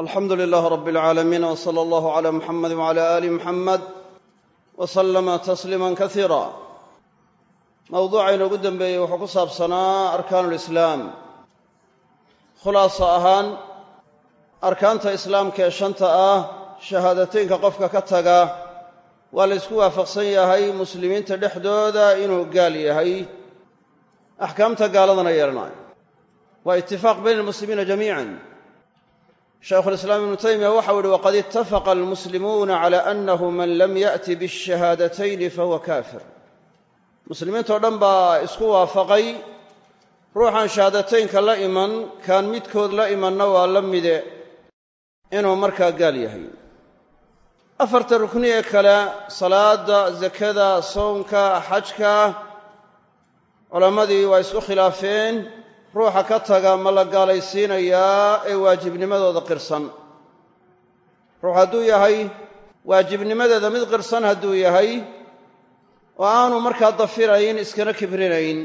alxamdu lilaah rab alcaalamiin w sala allahu cala muxamedi wcala aali muxamed wa sallama tasliima kasiira mawduuca inoogu dembeeyey wuxuu ku saabsanaa arkaanu lislaam khulaasa ahaan arkaanta islaamka ee shanta ah shahaadateynka qofka ka taga waa la ysku waafaqsan yahay muslimiinta dhexdooda inuu gaal yahay. Axkaamta gaaladana yeelanayo waa itifaaq bayna almuslimiina jamiican shaykhulislaam ibnu taymiya waxau yihi waqad itafaqa almuslimuuna cala annahu man lam ya'ti biاshahaadatayni fahuwa kaafir. Muslimiintao dhan baa isku waafaqay ruuxan shahaadateynka la iman kaan midkood la imanna waa la mide inuu markaa gaal yahay. Afarta rukni ee kale salaadda zakada sownka xajka culammadii waa isku khilaafeen ruuxa ka taga ma la gaalaysiinayaa ee waajibnimadooda qirsan. Ruux hadduu yahay waajibnimadeeda mid qirsan hadduu yahay oo aanu markaa dafirayn iskana kibrinayn.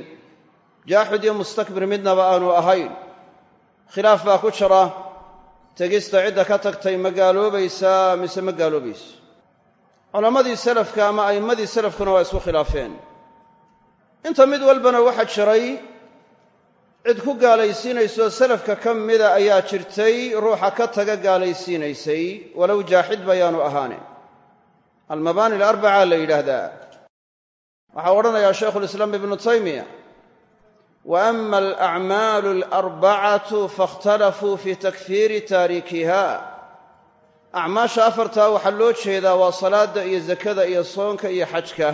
Jaaxid iyo mustakbir midnaba aanu ahayn. Khilaaf baa ku jira. Tegista cidda ka tagtay ma gaaloobaysaa mise ma gaaloobayso? Culammadii salafka ama a'immadii salafkuna waa isku khilaafeen. Inta mid walbana waxaa jiray cid ku gaalaysiinaysoo salafka ka mida ayaa jirtay ruuxa ka taga gaalaysiinaysay walow jaaxid bayaanu ahaane. Almabaani alarbaca la yidhaahdaa. Waxaa odhanayaa shaykhulislaam ibnu taymiya wa ama alacmaalu alarbacatu faاkhtalafuu fi takfiiri taarikiha acmaasha afartaa waxaa loo jeedaa waa salaadda iyo zakada iyo soonka iyo xajka.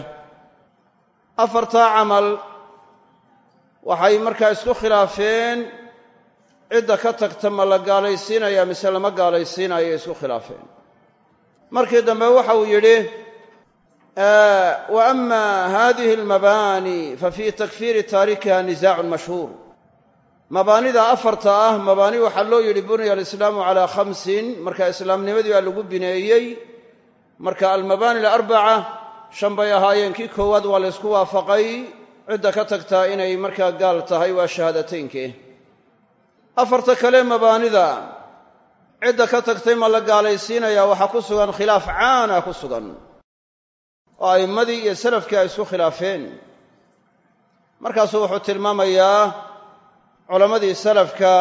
Afartaa camal waxay markaa isku khilaafeen. Cidda ka tagta ma la gaalaysiinaya mise lama gaalaysiinayo isku khilaafeen. Markii dambe waxa uu yidhi wa ama hadihi almabaani fa fii takfiiri taarikiha nisaacun mashhuur. Mabaanida afarta ah mabaani waxaa loo yidhi buniya alislaamu calaa khamsin. Marka islaamnimadii baa lagu bineeyey. Marka almabaani alarbaca shan bay ahaayeen kii koowaad waa la ysku waafaqay cidda ka tagtaa inay markaa gaal tahay waa shahaadateynke. Afarta kale mabaanida cidda ka tagtay ma la gaalaysiinaya waxaa ku sugan khilaaf caana ku sugan. Oo a'immadii iyo salafkii ay isku khilaafeen. Markaasuu wuxuu tilmaamayaa culammadii salafka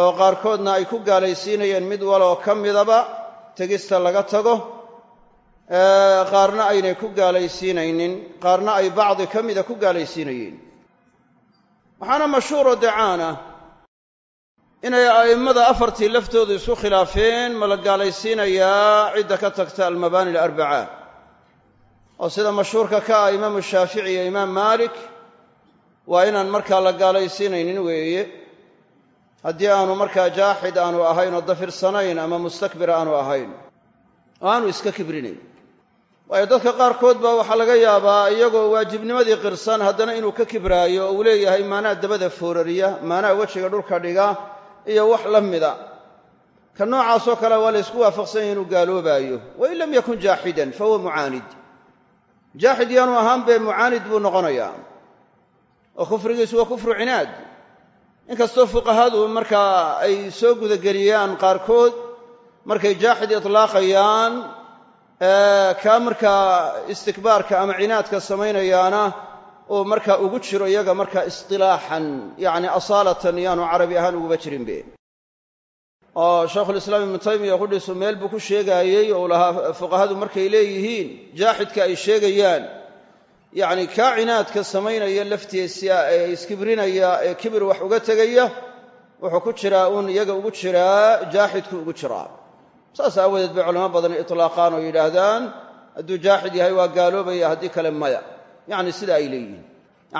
oo qaarkoodna ay ku gaalaysiinayeen mid waloo ka midaba tegista laga tago qaarna aynay ku gaalaysiinaynin qaarna ay bacdi ka mida ku gaalaysiinayeen. Waxaana mashhuuro decaana inay a'immada afartii laftoodu isku khilaafeen ma la gaalaysiinayaa cidda ka tagta almabaani alarbaca oo sida mashhuurka ka ah imaamu shaafici iyo imaam maalik waa inaan markaa la gaalaysiinaynin weeye. Haddii aanu markaa jaaxid aanu ahayn oo dafirsanayn ama mustakbir aanu ahayn oo aanu iska kibrinayn waayo dadka qaarkood baa waxaa laga yaabaa iyagoo waajibnimadii qirsan haddana inuu ka kibraayo oo uu leeyahay maanaa dabada foorariya maanaa wejiga dhulka dhiga iyo wax la mida. Ka noocaasoo kale waa la ysku waafaqsan yahy inuu gaaloobaayo wain lam yakun jaaxidan fa huwa mucaanid. Jaaxid yaanu ahaan bee mucaanid buu noqonayaa. Oo kufrigiisu waa kufru cinaad. Inkastoo fuqahadu markaa ay soo gudageliyaan qaarkood markay jaaxid itlaaqayaan kaa markaa istikbaarka ama cinaadka samaynayaana uu markaa ugu jiro iyaga markaa istilaaxan yacni asaalatan yaanu carabi ahaan uguba jirinbe oo shaykhulislaam ibnu taymiya qudhiisu meel buu ku sheegaayey oo lahaa fuqahadu markay leeyihiin jaaxidka ay sheegayaan. Yacni kaa cinaadka samaynaya laftiisa ee iskibrinaya ee kibir wax uga tegaya wuxuu ku jiraa uun iyaga ugu jiraa jaaxidku ugu jiraa saas aawadeed bay culamo badan itlaaqaan oo yidhaahdaan hadduu jaaxid yahay waa gaaloobaya haddii kale maya. Yacni sida ay leeyihiin.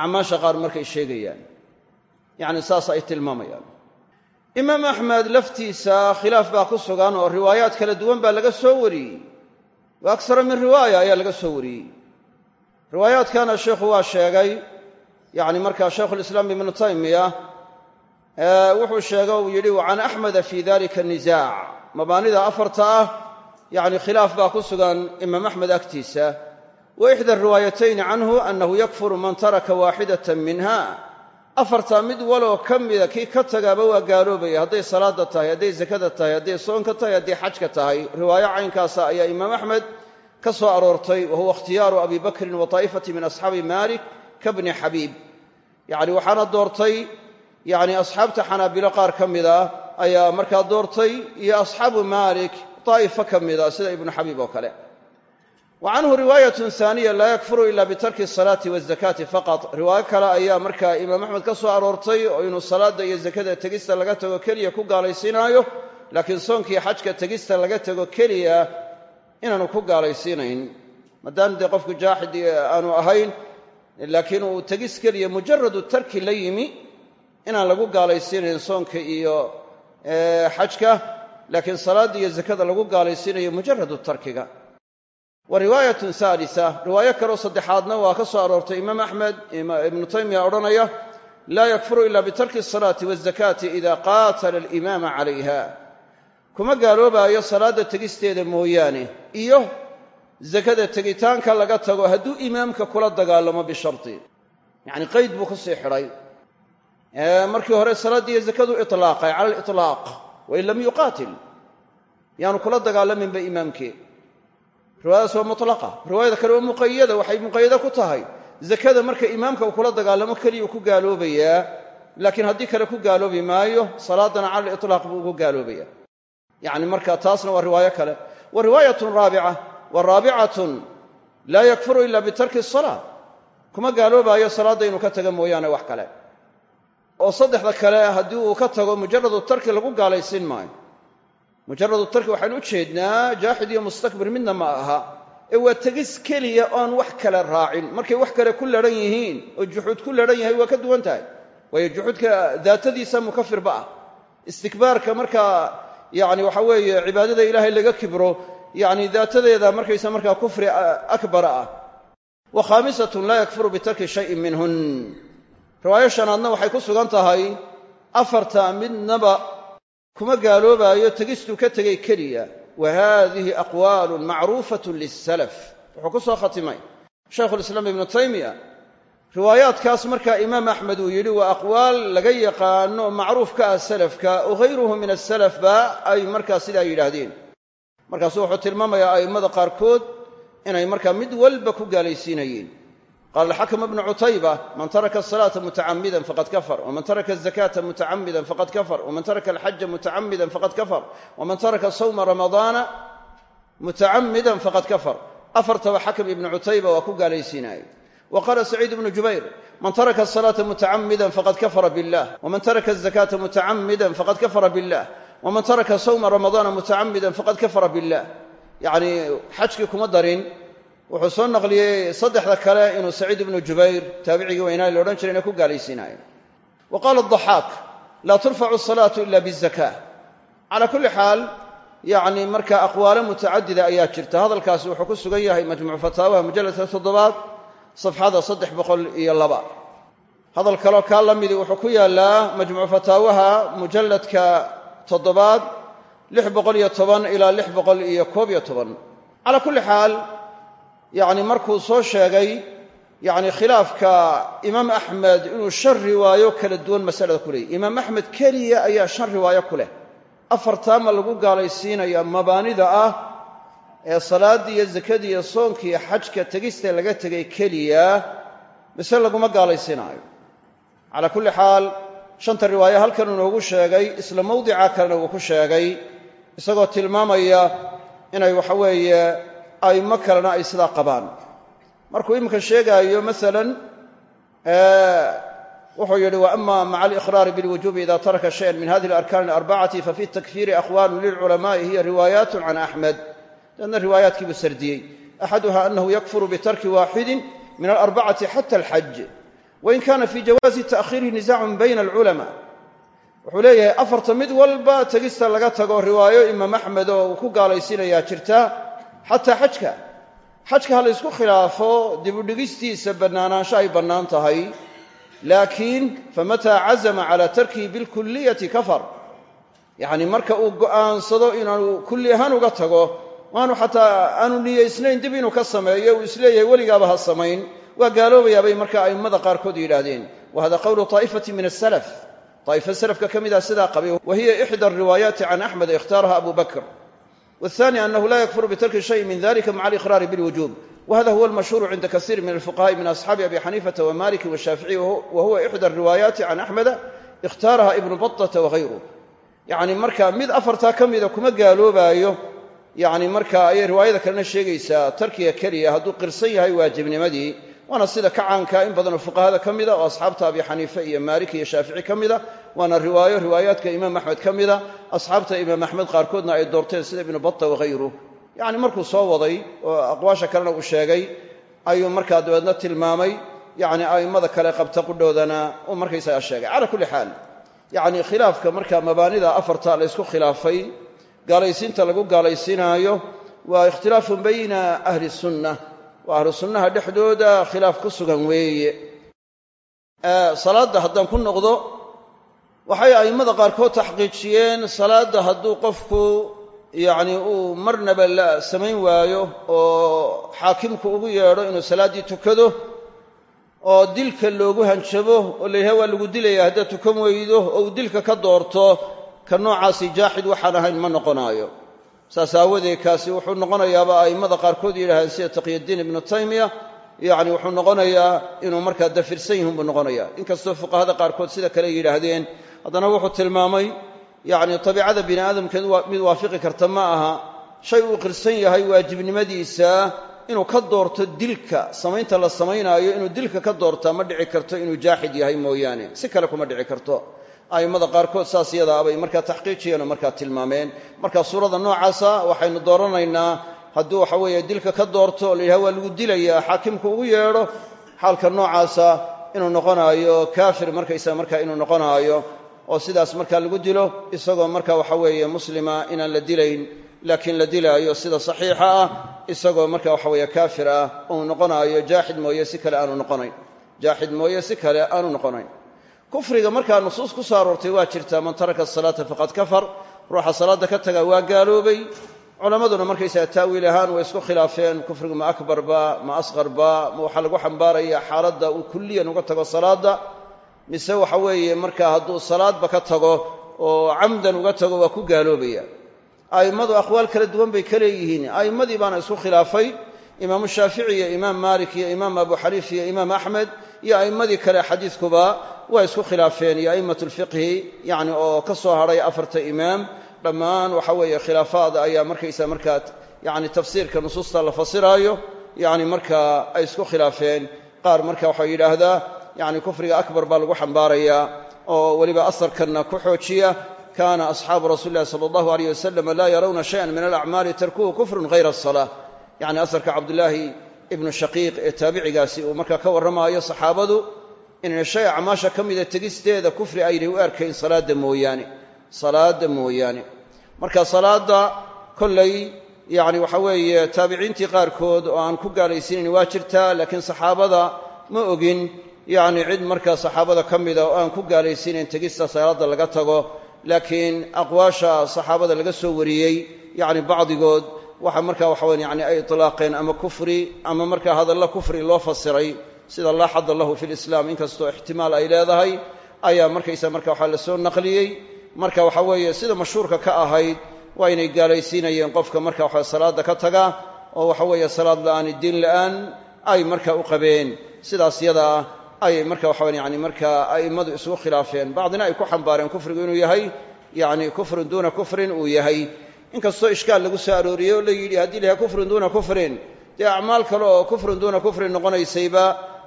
Acmaasha qaar markay sheegayaan. Yacni saas ay tilmaamayaan. Imaam axmed laftiisa khilaaf baa ku sugan oo riwaayaad kala duwan baa laga soo wariyey. Wa aksara min riwaaya ayaa laga soo wariyey. Riwaayaadkana sheikhu waa sheegay yacni markaa shaykhulislaam ibnu taymiya wuxuu sheega uu yidhi wa can axmeda fi dalika nisaac mabaanida afarta ah yacni khilaaf baa ku sugan imaam axmed agtiisa wa ixda riwaayatayni canhu annahu yakfuru man taraka waaxidatan minha. Afartaa mid waloo ka mida kii ka tagaaba waa gaaloobaya hadday salaada tahay hadday zakada tahay hadday soonka tahay hadday xajka tahay. Riwaayo caynkaasa ayaa imaam axmed ka soo aroortay wa huwa ikhtiyaaru abi bakrin wa taa'ifati min asxaabi malik ka bni xabiib. Yacni waxaana doortay yacni asxaabta xanaabilo qaar ka mida ayaa markaa doortay iyo asxaabu maalik daa'ifo ka mida sida ibnu xabiib oo kale. Wa canhu riwaayatun haaniya laa yakfuru ila bitarki asalaati waazakaati faqad riwaayo kale ayaa markaa imaam axmed ka soo aroortay oo inuu salaadda iyo zakada tegista laga tago keliya ku gaalaysiinaayo laakiin soonkiiyo xajka tegista laga tago keliya inaanu ku gaalaysiinayn. Maadaama dee qofku jaaxid aanu ahayn laakiin uu tegis keliya mujaradu tarki la yimi inaan lagu gaalaysiinayn soonka iyo xajka laakiin salaadda iyo zakada lagu gaalaysiinayo mujaradu tarkiga. Wa riwaayatun haalisa riwaayo kaleo saddexaadna waa ka soo aroortay imaam axmed ibnu taymiya odhanaya laa yakfuru ila bitarki asalaati waazakaati ida qaatala alimaama calayha. Kuma gaaloobaayo salaadda tegisteeda mooyaane iyo zakada tegitaanka laga tago hadduu imaamka kula dagaalamo bisharti yacni qayd buu ku sii xidhay markii hore salaaddii iyo zakadu itlaaqay cala aliطlaaq wain lam yuqaatil yaanu kula dagaalaminba imaamkii. Riwaayadaas waa mutlaqa. Riwaayada kale waa muqayada waxay muqayado ku tahay. Zakada marka imaamka uu kula dagaalamo keliyuu ku gaaloobayaa. Laakiin haddii kale ku gaaloobi maayo salaadana cala aliطlaaq buu ugu gaaloobaya yacni marka taasna waa riwaayo kale. Wa riwaayatun raabica. Wa raabicatun laa yakfuru ila bitarki asalaa kuma gaaloobaayo salaadda inuu ka tago mooyaane wax kale oo saddexda kale haddii uu ka tago mujaradu tarki lagu gaalaysiin maayo. Mujaradu tarki waxaan u jeednaa jaaxid iyo mustakbir midna ma aha. Ee waa tegis keliya oon wax kale raacin. Markay wax kale ku ladhan yihiin oo juxuud ku ladhan yahay waa ka duwan tahay. Waayo juxuudka daatadiisa mukafirba ah. Istikbaarka markaa yacni waxa weeye cibaadada ilaahay laga kibro yacni daatadeeda markaysa markaa kufri akbara ah wa khaamisatun laa yakfuru bitarki shayin minhun riwaayo shanaadna waxay ku sugan tahay afarta midnaba kuma gaaloobaayo tegistuu ka tegay keliya. Wa haadihi aqwaalun macruufatun lisalaf wuxuu ku soo khatimay. Shaykhulislaam ibnu taymiya riwaayaadkaas markaa imaam axmed uu yidhi waa aqwaal laga yaqaano macruuf ka ah salafka oo hayruhu min asalafba ay markaa sidaa yidhaahdeen. Markaasuu wuxuu tilmaamayaa a'immada qaarkood inay markaa mid walba ku gaalaysiinayeen qaala alxakam ibnu cutayba man taraka asalaata mutacamidan faqad kafar waman taraka azakata mutacamidan faqad kafar waman taraka alxaja mutacamidan faqad kafar waman taraka sawma ramadaana mutacamidan faqad kafar afartaba xakam ibnu cutayba waa ku gaalaysiinayay wa qaala saciid ibnu jubayr man taraka asalaata mutacamidan faqad kafara billah waman taraka azakata mutacamidan faqad kafara billah waman taraka sawma ramadaana mutacamidan faqad kafara billah yacni xajkii kuma darin wuxuu soo naqliyey saddexda kale inuu saciid ibnu jubayr taabicigii weynaa la odhan jiray inay ku gaalaysiinaayeen wa qaala adaxaak laa turfacu asalaatu ila bizaka calaa kulli xaal yacni marka aqwaalo mutacadida ayaa jirta. Hadalkaasi wuxuu ku sugan yahay majmuucu fataawaha mujalladka toddobaad safxada saddex boqol iyo laba. Hadal kaleo kaa la midii wuxuu ku yaallaa majmuucu fataawaha mujalladka toddobaad lix boqol iyo toban ilaa lix boqol iyo koob iyo toban. Calaa kulli xaal yacni markuu soo sheegay yacni khilaafka imaam axmed inuu shan riwaayo kala duwan masalada ku leeyay. Imaam axmed keliya ayaa shan riwaayo ku leh. Afartaama lagu gaalaysiinaya mabaanida ah ee salaaddii iyo zakadii iyo soonkii iyo xajka tegista laga tegay keliya mise laguma gaalaysiinaayo. Calaa kulli xaal shanta riwaayo halkan inoogu sheegay isla mawdica kalena uu ku sheegay isagoo tilmaamaya inay waxa weeye a'immo kalena ay sidaa qabaan. Markuu iminka sheegaayo masalan wuxuu yidhi wa maca aliqraari bilwujubi ida taraka shayan min hadihi alarkaan alarbacati fafi takfiiri aqwaalu lilculamaai hiya riwaayaat can axmed daedna riwaayaadkiibuu sardiyey. Axaduha anahu yakfuru bitarki waaxidin min alarbacati xata alxaj wain kana fi jawaazi ta'khiirihi nisaacun bayna alculama wuxuu leeyahay afarta mid walba tegista laga tago riwaayo imaam axmed oo uu ku gaalaysiinayaa jirta xataa xajka xajka ha la ysku khilaafo dibudhigistiisa bannaanaansho ay bannaan tahay. Laakiin famataa cazama calaa tarkihi bilkulliyati kafar. Yacni marka uu go'aansado inaanu kulli ahaan uga tago waanu xataa aanu niyaysnayn dib inuu ka sameeyo uu is leeyahay weligaaba ha samayn. Waa gaaloobayaa bay marka a'immada qaarkood yidhaahdeen. Wa hada qowlu taa'ifati min asalaf daa'ifa salafka ka mida sidaa qabay wa hiya ixda alriwaayaati can axmed ikhtaaraha abu والثاني أنه لا يكفر بترك شيء من ذلك مع الإقرار بالوجوب وهذا هو المشهور عند كثير من الفقهاء من أصحاب أبي حنيفة ومالك والشافعي وهو إحدى الروايات عن أحمد اختارها ابن بطة وغيره يعني marka mid afartaa ka mida kuma gaaloobaayo yani marka ayay riwaayada kalena sheegaysaa tarkiga keliya hadduu qirsan yahay waajibnimadii waana sida ka caankaa in badanoo fuqahada ka mida oo asxaabta abi xaniife iyo maalik iyo shaafici ka mida waana riwaayo riwaayaadka imaam axmed ka mida asxaabta imaam axmed qaarkoodna ay doorteen sida ibnu bata wahayruh yacni markuu soo waday oo aqwaasha kalena uu sheegay ayuu markaa dabeedna tilmaamay yacni a'immada kale qabta qudhoodana uu markaysaga sheegay. Cala kulli xaal yacni khilaafka marka mabaanida afarta la ysku khilaafay gaalaysiinta lagu gaalaysiinaayo waa ikhtilaafun bayna ahli sunna waa ahlu sunnaha dhexdooda khilaaf ku sugan weeye. Salaadda haddaan ku noqdo waxay a'immada qaarkood taxqiijiyeen salaadda hadduu qofku yacni uu marnaba la samayn waayo oo xaakimku ugu yeedho inuu salaaddii tukado oo dilka loogu hanjabo oo la waa lagu dilaya haddaad tukan weydo oo uu dilka ka doorto ka noocaasi jaaxid waxaan ahayn ma noqonaayo saas aawadeed kaasi wuxuu noqonayaaba a'immada qaarkood yidhahdeen sida taqyadiin ibnu taymiya yacni wuxuu noqonayaa inuu markaa dafirsan yihiin buu noqonaya inkastoo fuqahada qaarkood sida kale yidhaahdeen haddana wuxuu tilmaamay yacni tabiicada bini aadamkeed mid waafiqi karta ma aha shay uu qirsan yahay waajibnimadiisa inuu ka doorto dilka samaynta la samaynaayo inuu dilka ka doortaa ma dhici karto inuu jaaxid yahay mooyaane. Si kale kuma dhici karto a'immada qaarkood saas yadaa bay markaa taxqiijiyeen oo markaa tilmaameen. Marka suurada noocaasa waxaynu dooranaynaa hadduu waxa weeye dilka ka doorto oo la waa lagu dilayaa xaakimku ugu yeedho xaalka noocaasa inuu noqonaayo kaafir markaysaga markaa inuu noqonaayo oo sidaas markaa lagu dilo isagoo marka waxa weeye muslima inaan la dilayn laakiin la dilaayo sida saxiixa ah isagoo marka waxa weeye kaafir ah uu noqonaayo jaaxid mooye si kale aanu noqonayn. Jaaxid mooye si kale aanu noqonayn kufriga markaa nusuus ku soo waa jirtaa man taraka asalaata faqad kafar ruuxa salaadda ka taga waa gaaloobay. Culammaduna markaysaga taawiil ahaan way isku khilaafeen kufrigu ma akbarba ma asqarba ma waxaa lagu xambaaraya xaaladda uu kulliyan uga tago salaadda. Mise waxa weeye markaa hadduu salaadba ka tago oo camdan uga tago waa ku gaaloobaya. A'immadu aqwaal kala duwan bay ka a'immadii baana isku khilaafay. Imaamu shaafici iyo imaam maalik iyo imaam abu xaniif iyo imaam axmed iyo a'immadii kale xadiidkuba waa isku khilaafeen iyo a'immatu lfiqhi yacni oo ka soo hadhay afarta imaam. Dhammaan waxa weeye khilaafaad ayaa markaysa markaa yacni tafsiirka nusuusta la fasiraayo yacni markaa ay isku khilaafeen. Qaar marka waxaa yidhaahdaa yacni kufriga akbar baa lagu xambaarayaa oo weliba asarkanna ku xoojiya. Kaana asxaabu rasuuli illahi sala allahu alayh wasalam laa yarawna shayan min alacmaali tarkuhu kufrun hayra asalaa yacni asarka cabdulaahi ibnu shaqiiq ee taabicigaasi uu markaa ka warramaayo saxaabadu inayna shay acmaasha ka mida tegisteeda kufri aynay u arkayn salaadda mooyaane salaadda mooyaane. Marka salaadda kollay yacni waxa weeye taabiciintii qaarkood oo aan ku gaalaysiinayn waa jirtaa laakiin saxaabada ma ogin yacni cid markaa saxaabada ka mida oo aan ku gaalaysiinayn tegista salaadda laga tago laakiin aqwaasha saxaabada laga soo wariyey yacni bacdigood waxa markaa waxa weye yani ay itlaaqeen ama kufri ama markaa hadalla kufri loo fasiray sida laa xadda lahu fi lislaam inkastoo ixtimaal ay leedahay ayaa markaysa marka waxaa la soo naqliyey. Marka waxa weeye sida mashhuurka ka ahayd waa inay gaalaysiinayeen qofka marka waxa salaadda ka taga oo waxa weeye salaad la'aan ay marka u qabeen. Sidaas yadaa ayay marka waxa yani markaa a'immadu isugu khilaafeen. Bacdina ay ku xambaareen kufrigu inuu yahay yacni kufrun duuna kufrin uu yahay inkastoo ishkaal lagu soo arooriyey oo la yidhi haddii la yahay kufrun duuna kufrin. Dee acmaal kale oo kufrun duuna kufrin noqonaysayba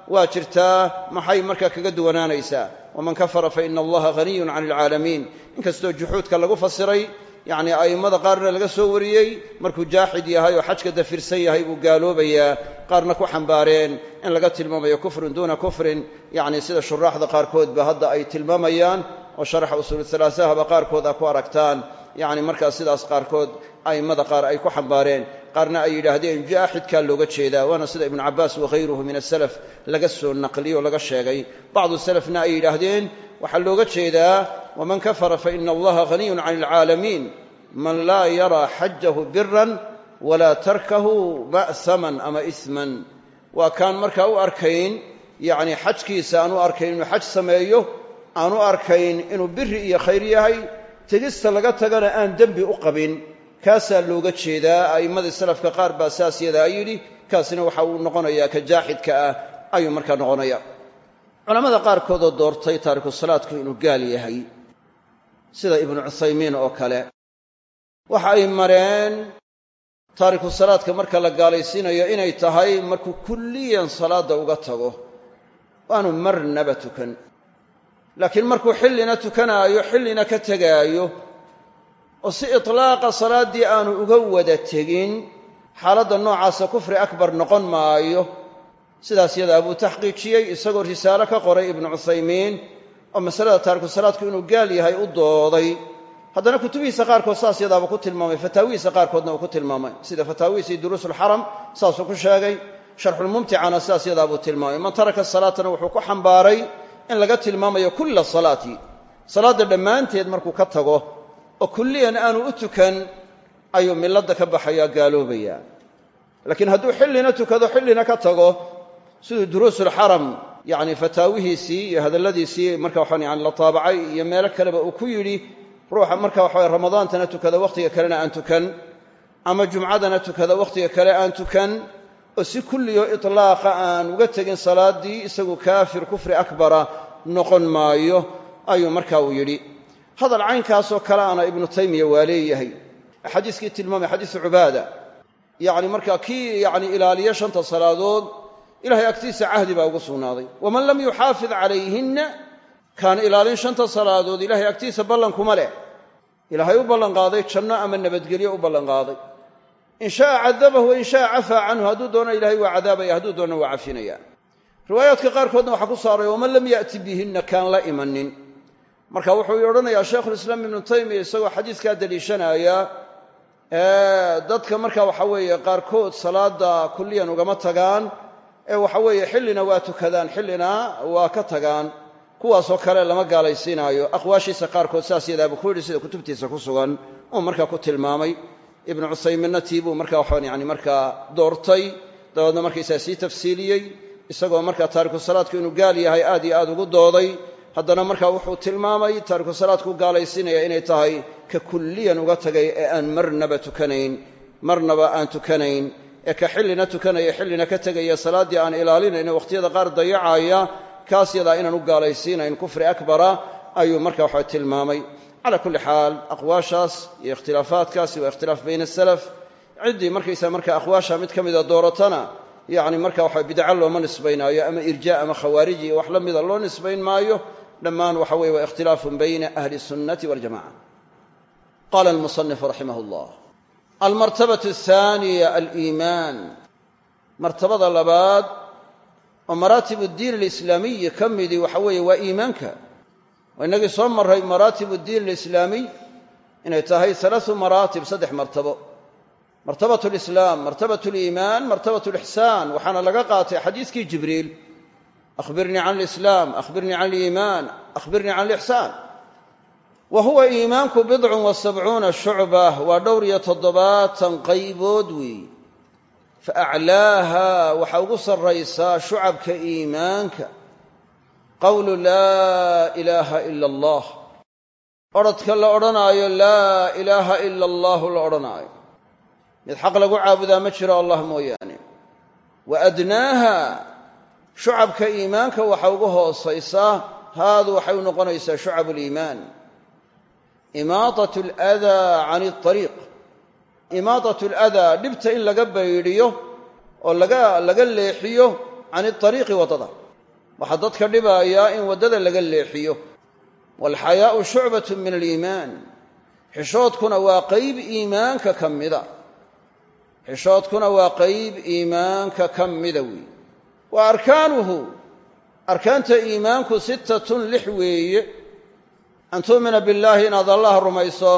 waa jirtaa maxay markaa kaga duwanaanaysaa waman kafara fa ina allaha haniyun cani alcaalamiin inkastoo juxuudka lagu fasiray yacni a'immada qaarna laga soo wariyey markuu jaaxid yahay oo xajka dafirsan yahay buu gaaloobayaa qaarna ku xambaareen in laga tilmaamayo kufrun duuna kufrin. Yacni sida shuraaxda qaarkoodba hadda ay tilmaamayaan oo sharaxa usuulu halaasahaba qaarkood a ku aragtaan yacni markaas sidaas qaarkood a'immada qaar ay ku xambaareen. Qaarna ay yidhaahdeen jaaxidkaa looga jeedaa waana sida ibnu cabbaas wakhayruhu min asalaf laga soo naqliyo laga sheegay. Bacdu salafna ay yidhaahdeen waxaa looga jeedaa waman kafara faina allaha haniyun cani alcaalamiin man laa yaraa xajahu biran walaa tarkahu ma'saman ama isman. Waa kaan markaa u arkayn yacni xajkiisa aanu arkayn inuu xaj sameeyo aanu arkayn inuu biri iyo khayr yahay tegista laga tagana aan dembi u qabin kaasaa looga jeedaa a'immadii salafka qaar baa saas yadaa yidhi kaasina waxa uu noqonayaa ka jaaxidka ah ayuu markaa noqonaya culammada qaarkoodoo doortay taariku salaadku inuu gaal yahay sida ibnu cuthaymiin oo kale. Waxa ay mareen taariku salaadka marka la gaalaysiinayo inay tahay markuu kulliyan salaadda uga tago waanu marnaba tukan laakiin markuu xillina tukanaayo xillina ka tegaayo oo si itlaaqa salaaddii aanu uga wada tegin xaaladda noocaasa kufri akbar noqon maayo. Sidaas yadaa buu taxqiijiyey isagoo risaalo ka qoray ibnu cuthaymiin oo masalada taariku salaadku inuu gaal yahay u dooday. Haddana kutubihiisa qaarkood saas yadaaba ku tilmaamay fataawihiisa qaarkoodna uu ku tilmaamay. Sida fataawihiisii duruusulxaram saasuu ku sheegay. Sharxulmumticana sidaas yadaabuu tilmaamay. Man taraka salaatana wuxuu ku xambaaray in laga tilmaamayo kulla salaati. Salaadda dhammaanteed markuu ka tago oo kulliyan aanu u tukan ayuu milladda ka baxayaa gaaloobaya laakiin hadduu xillina tukado xillina ka tago siduu duruusulxaram yacni fataawihiisii iyo hadalladiisii marka waxaan yani la taabacay iyo meelo kaleba uu ku yidhi ruuxa marka waxawaye ramadaantana tukada wakhtiga kalena aan tukan ama jumcadana tukada wakhtiga kale aan tukan oo si kulliyo itlaaqa aan uga tegin salaaddii isagu kaafir kufri akbara noqon maayo ayuu marka uu yidhi. Hadal caynkaasoo kale ana ibnu taymiya waa leeyahay. Xadiiskii tilmaamay xadiisu cubaada. Yacni markaa kii yacni ilaaliya shanta salaadood ilahay agtiisa cahdi baa ugu sugnaaday. Waman lam yuxaafid calayhinna kaan ilaalin shanta salaadood ilahay agtiisa ballankuma leh. Ilaahay u ballanqaaday janno ama nabadgelyo u ballanqaaday in sha'a cadabahu wain sha'a cafaa canhu hadduu doono ilahay waa cadaabaya hadduu doona waa cafinaya. Riwaayaadka qaarkoodna waxaa ku saaray waman lam ya'ti bihinna kaan la imanin. Marka wuxuu odhanayaa shaykhulislaam ibnu taymiya isagoo xadiiskaa daliishanaya dadka marka waxa weeye qaarkood salaada kulliyan ugama tagaan ee waxa weeye xillina waa tukadaan xillina waa ka tagaan. Kuwaasoo kale lama gaalaysiinaayo. Aqwaashiisa qaarkood saas yadaabuu ku sida kutubtiisa ku sugan uu markaa ku tilmaamay ibnu cuthaymiinna tii buu marka waxaan yani markaa doortay dabeedna markaysaa sii tafsiiliyey isagoo markaa taariku salaadku inuu gaal yahay aad iyo aad ugu dooday haddana markaa wuxuu tilmaamay taariku salaadku gaalaysiinaya inay tahay ka kulliyan uga tagay ee aan marnaba tukanayn marnaba aan tukanayn ee ka xillina tukanaya xillina ka tegaya salaaddii aan ilaalinayn wakhtiyada qaar dayacaya kaas yadaa inaan u gaalaysiinayn kufri akbara ayuu marka waxa tilmaamay cala kulli xaal aqwaashaas iyo ikhtilaafaadkaasi waa ikhtilaaf bayna asalaf ciddii markaysa marka aqwaasha mid ka mida dooratana yacni marka waxa bidco looma nisbaynaayo ama irja ama khawaariji iyo wax la mida loo nisbayn maayo dhammaan waxa weye waa ikhtilaafun bayna ahli sunnati waljamaca qala almusanifu raximah llah almartabatu ahaaniya aliimaan. Martabada labaad oo maraatib addiin alislaamiyi ka midii waxa weeye waa iimaanka oo innagii soo marray maraatib addiin alislaamiy inay tahay alaau maraatib saddex martabo. Martabat lislaam martabat liimaan martabat lixsaan. Waxaana laga qaatay xadiiskii jibriil. Akhbirnii can lislaam akhbirnii can liimaan akhbirnii can lixsaan. Wa huwa iimaanku bidcun wa sabcuuna shucbah waa dhowr iyo toddobaatan qaybood weeye fa aclaaha waxaa ugu sarraysaa shucabka iimaanka qowlu laa ilaaha ila allah odrhodka la odhanaayo laa ilaaha ila allahu la odhanaayo. Mid xaq lagu caabudaa ma jiro allah mooyaane. Wa adnaaha shucabka iimaanka waxa ugu hoosaysaa haadu waxay u noqonaysaa shucab liimaan imaadat aladaa can alariiq imaadat aladaa dhibta in laga baydhiyo oo laga leexiyo can alariiqi waddada waxaa dadka dhibayaa in waddada laga leexiyo. Waalxayaau shucbatun min aliimaan. Xishoodkuna waa qayb iimaanka ka mida. Xishoodkuna waa qayb iimaanka ka mida weeye wa arkaanuhu arkaanta iimaanku sittatun lix weeye. An tu'mina billaahi inaad allah rumayso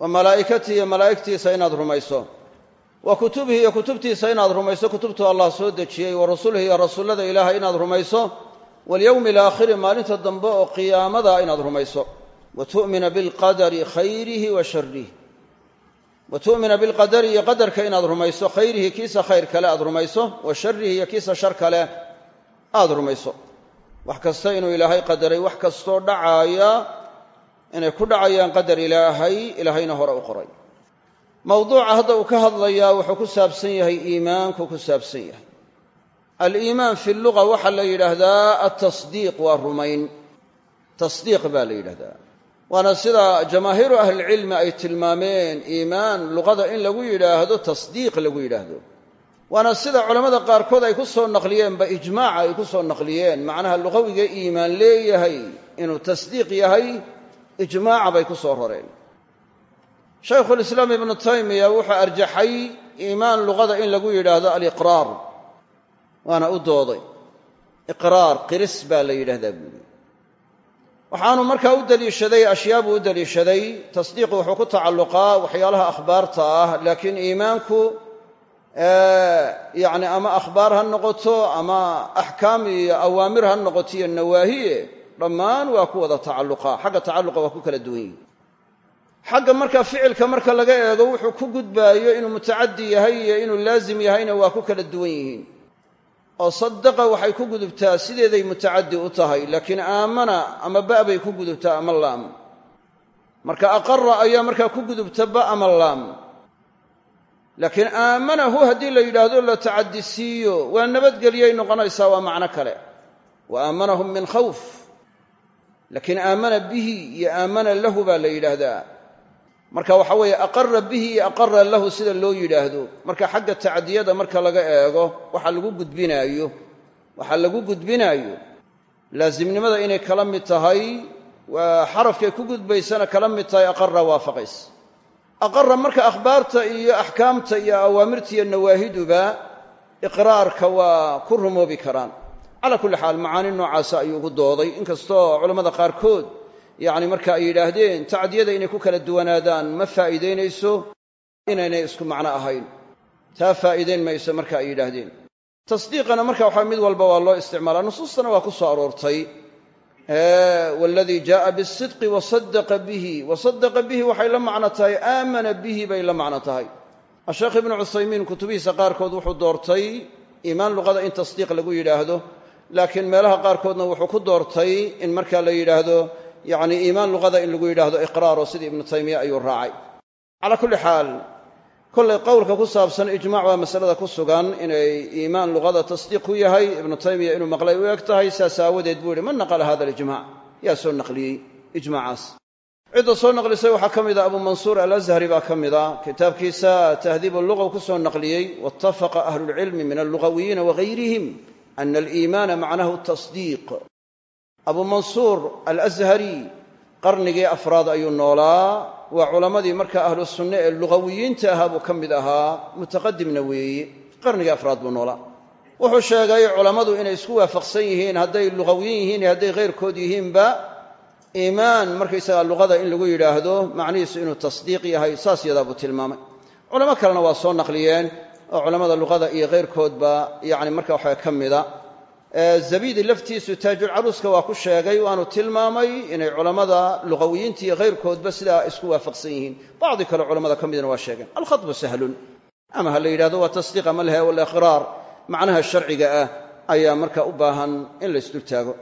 wa malaa'ikatihi iyo malaa'igtiisa inaad rumayso wa kutubihi iyo kutubtiisa inaad rumayso kutubtuu allah soo dejiyey wa rasulihi iyo rasuullada ilaahay inaad rumayso walyowmi alaakhiri maalinta dambe oo qiyaamada inaad rumayso. Wa tu'mina bilqadari khayrihi wa sharih wa tu'mina bilqadari iyo qadarka inaad rumayso khayrihi kiisa khayr kale aad rumayso wa sharihi iyo kiisa shar kale aada rumayso. Wax kasta inuu ilaahay qadaray wax kastoo dhacaaya inay ku dhacayaan qadar ilaahay ilaahayna hore u qoray mawduuca hadda uu ka hadlayaa wuxuu ku saabsan yahay iimaanku ku saabsan yahay. Aliimaan fi luga waxaa la yidhaahdaa altasdiiq waa rumayn. Tasdiiq baa la yidhahdaa waana sida jamaahiiru ahlilcilmi ay tilmaameen iimaan luqada in lagu yidhaahdo tasdiiq lagu yidhaahdo. Waana sida culammada qaarkood ay ku soo naqliyeenba ijmaaca ay ku soo naqliyeen. Macnaha luqawiga iimaan leeyahay inuu tasdiiq yahay ijmaaca bay ku soo roreen shaykhulislaam ibnu taymiya wuxuu arjaxay iimaan luqada in lagu yidhaahdo aliqraar waana u dooday. Iqraar qiris baa la yidhahdaa buuli waxaanu markaa u deliishaday ashyaa buu u deliishaday tasdiiqu wuxuu ku tacalluqaa waxyaalaha akhbaarta ah laakiin iimaanku yacni ama akhbaar ha noqoto ama axkaam iyo awaamir ha noqoto iyo nawaahiye dhammaan waa ku wada tacalluqaa xagga tacalluqa waa ku kala duwan yihiin xagga marka ficilka marka laga eego wuxuu ku gudbaayo inuu mutacaddi yahay iyo inuu laazim yahayna waa ku kala duwan yihiin. Oo sadaqa waxay ku gudubtaa sideeday mutacaddi u tahay laakiin aamana ama ba bay ku gudubtaa ama laam. Marka aqara ayaa markaa ku gudubta ba ama laam. Laakiin aamanahu haddii la yidhaahdo la tacadisiiyo waa nabadgeliyay noqonaysaa waa macno kale. Wa aamanahum min khawf. Laakiin aamana bihi iyo aamana lahu baa la yidhaahdaa marka waxa weeye aqara bihi iyo aqara lahu sida loo yidhaahdo. Marka xagga tacdiyada marka laga eego waxa lagu gudbinaayo. Waxa lagu gudbinaayo. Laasimnimada inay kala mid tahay waa xarafkay ku gudbaysana kala mid tahay aqara waafaqays aqara marka akhbaarta iyo axkaamta iyo awaamirta iyo nawaahiduba iqraarka waa ku rumoobi karaan. Calaa kulli xaal macaani noocaasa ayuu ugu dooday. Inkastoo culammada qaarkood yacni marka ay yidhaahdeen tacdiyada inay ku kala duwanaadaan ma faa'iidaynayso inaynay isku macno ahayn. Taa faa'iidayn mayso marka ay yidhaahdeen. Tasdiiqana marka waxaa mid walba waa loo isticmaalaa. Nusuustana waa ku soo aroortay. Waladii jaaa bisidqi wasadaqa bihi. Wasadaqa bihi waxay la macno tahay aamana bihi bay la macno tahay. Asheekh ibnu cuthaymiin kutubihiisa qaarkood wuxuu doortay iimaan luqada in tasdiiq lagu yidhaahdo laakiin meelaha qaarkoodna wuxuu ku doortay in marka la yidhaahdo yacni iimaan luqada in lagu yidhaahdo iqraaro sidii ibnu taymiya ayuu raacay. Calaa kulli xaal kollay qowlka ku saabsan ijmac waa masalada ku sugan inay iimaan luqada tasdiiq ku yahay. Ibnu taymiya inuu maqlay u eg tahay saas aawadeed buu yihi man naqala hada alijmac yaa soo naqliyey ijmacaas cidda soo naqlisay waxaa ka mid a abu mansuur alazhari baa ka mid a. Kitaabkiisa tahdiib luga ku soo naqliyey waitafaqa ahlulcilmi min allugawiyiina wagayrihim ana aliimaana macnahu tasdiiq abu mansuur alashari qarnigii afraad ayuu noolaa. Waa culammadii markaa ahlu sunne ee lugawiyiinta ahaa buu ka mid ahaa mutaqadimna weeye qarnigii afraad buu noolaa. Wuxuu sheegay culammadu inay isku waafaqsan yihiin hadday lugawiyin yihiin iyo hadday khayrkood yihiinba iimaan markaysagaa luqada in lagu yidhaahdo macnihiisu inuu tasdiiq yahay saas yadaa buu tilmaamay. Culamo kalena waa soo naqliyeen oo culammada luqada iyo khayrkoodba yacni marka waxaa ka mida zabidi laftiisu taajulcaruuska waa ku sheegay waanu tilmaamay inay culammada luqawiyiinta iyo khayrkoodba sidaa isku waafaqsan yihiin. Bacdi kale culamada ka midna waa sheegeen. Alkhatbu sahlun. Ama ha la yidhahdo waa tasdiiq ama lahe waliqraar macnaha sharciga ah ayaa marka u baahan in la isdultaago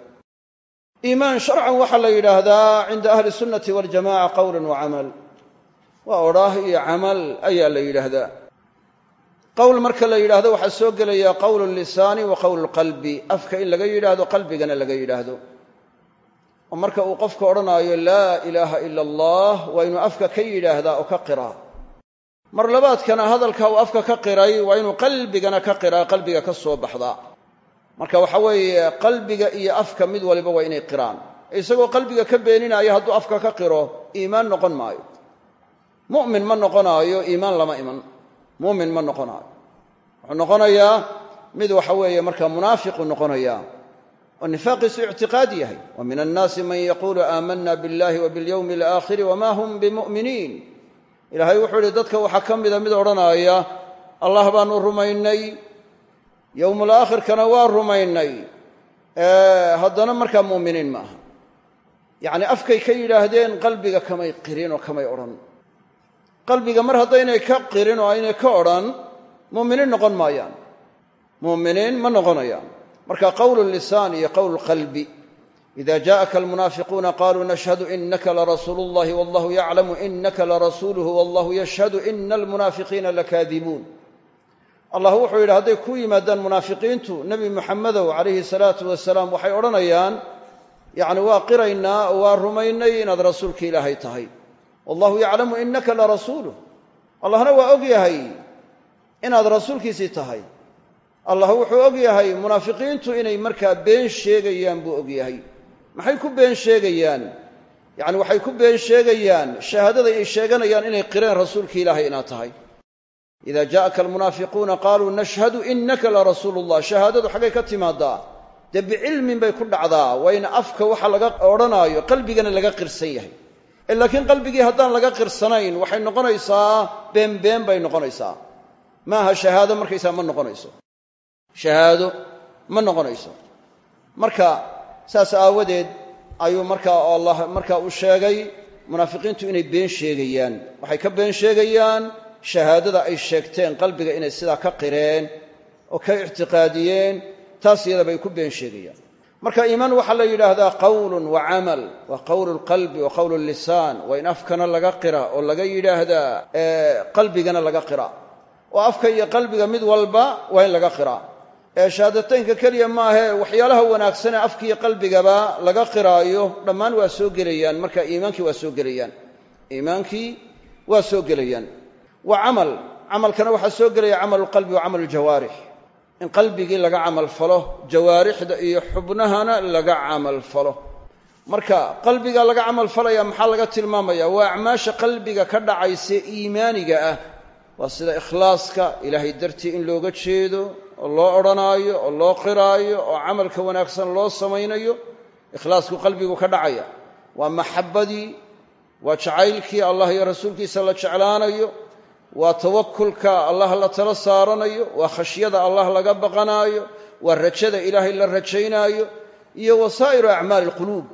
iimaan sharcan waxaa la yidhaahdaa cinda ahli sunnati waljamaca qowlan wa camal. Waa odhaah iyo camal ayaa la yidhaahdaa qowl marka la yidhaahdo waxaa soo gelaya qowlu lisaani wa qowlu qalbi. Afka in laga yidhaahdo qalbigana laga yidhaahdo. Oo marka uu qofka odhanaayo laa ilaaha ila allah waa inuu afka ka yidhaahdaa oo ka qiraa mar labaadkana hadalka uu afka ka qiray waa inuu qalbigana ka qiraa qalbiga ka soo baxdaa marka waxa weeye qalbiga iyo afka mid waliba waa inay qiraan. Isagoo qalbiga ka beeninaayo hadduu afka ka qiro iimaan noqon maayo. Mu'min ma noqonaayo iimaan lama iman mumin ma noqonaayo. Wuxuu noqonayaa mid waxa weeye markaa munaafiqu noqonayaa oo nifaaqiisu ictiqaadi yahay. Wa min annaasi man yaquulu aamana biاllahi wa biاlyowmi alaakhiri wama hum bimu'miniin. Ilaahay wuxuu ihi dadka waxaa ka mida mid odhanaaya allah baanu rumaynay yowmulaakhirkana waa rumaynay. Haddana markaa mu'miniin ma aha. Yacni afkay ka yidhaahdeen qalbiga kamay qirin oo kamay odhan qalbiga mar haddaynay ka qirin oo aynay ka odhan mu'miniin noqon maayaan. Mu'miniin ma noqonayaan. Marka qowlu lisaan iyo qowl qalbi ida jaءaka almunaafiquuna qaluu nashhadu inaka larasuulu اllahi wallahu yaclamu inaka larasuuluhu wallahu yashhadu ina almunaafiqiina lakaadibuun allah wuxuu yidhi hadday ku yimaadaan munaafiqiintu nebi muxamedow calayhi salaatu wasalaam waxay odhanayaan yacni waa qiraynaa waa rumaynay inaad rasuulki ilaahay tahay wallahu yaclamu inaka larasuuluh allahna waa og yahay inaad rasuulkiisii tahay. Allah wuxuu og yahay munaafiqiintu inay markaa been sheegayaan buu og yahay. Maxay ku been sheegayaan? Yacni waxay ku been sheegayaan shahaadada ay sheeganayaan inay qireen rasuulki ilaahay inaad tahay. Ida jaءaka almunaafiquuna qaluu nashhadu inaka larasuulu اllah shahaadadu xaggay ka timaadaa. Dee bicilmin bay ku dhacdaa. In afka waxa laga odhanaayo qalbigana laga qirsan yahay laakiin qalbigii haddaan laga qirsanayn waxay noqonaysaa beenbeen bay noqonaysaa. Maaha shahaado markaysaa ma noqonayso. Shahaado ma noqonayso. Marka saas aawadeed ayuu markaa allah markaa uu sheegay munaafiqiintu inay been sheegayaan. Waxay ka been sheegayaan shahaadada ay sheegteen qalbiga inay sidaa ka qireen oo ka ictiqaadiyeen taas iyada bay ku been sheegayaan marka iimaan waxaa la yidhaahdaa qowlun wa camal waa qowlu lqalbi wa qowlu lisaan waa in afkana laga qira oo laga yidhaahdaa qalbigana laga qira. Oo afka iyo qalbiga mid walba waa in laga qira. Ee shahaadateynka keliya maahe waxyaalaha wanaagsanee afkiiyo qalbigaba laga qiraayo dhammaan waa soo gelayaan. Marka iimaankii waa soo gelayaan. Iimaankii waa soo gelayaan. Wa camal camalkana waxaa soo gelaya lqalbi wa camalu ljawaarix in qalbigii laga camal falo jawaarixda iyo xubnahana laga camal falo. Marka qalbiga laga camal falaya maxaa laga tilmaamaya? Waa acmaasha qalbiga ka dhacaysa iimaaniga ah. Waa sida ikhlaaska ilaahay dartii in looga jeedo oo loo odhanaayo oo loo qiraayo oo camalka wanaagsan loo samaynayo ikhlaasku qalbigu ka dhacaya. Waa maxabbadii waa jacaylkii allah iyo rasuulkiisa la jeclaanayo waa tawakulka allah la tala saaranayo waa khashyada allah laga baqanaayo waa rajada ilaahay la rajaynaayo iyo wasaa'iru acmaali alquluub.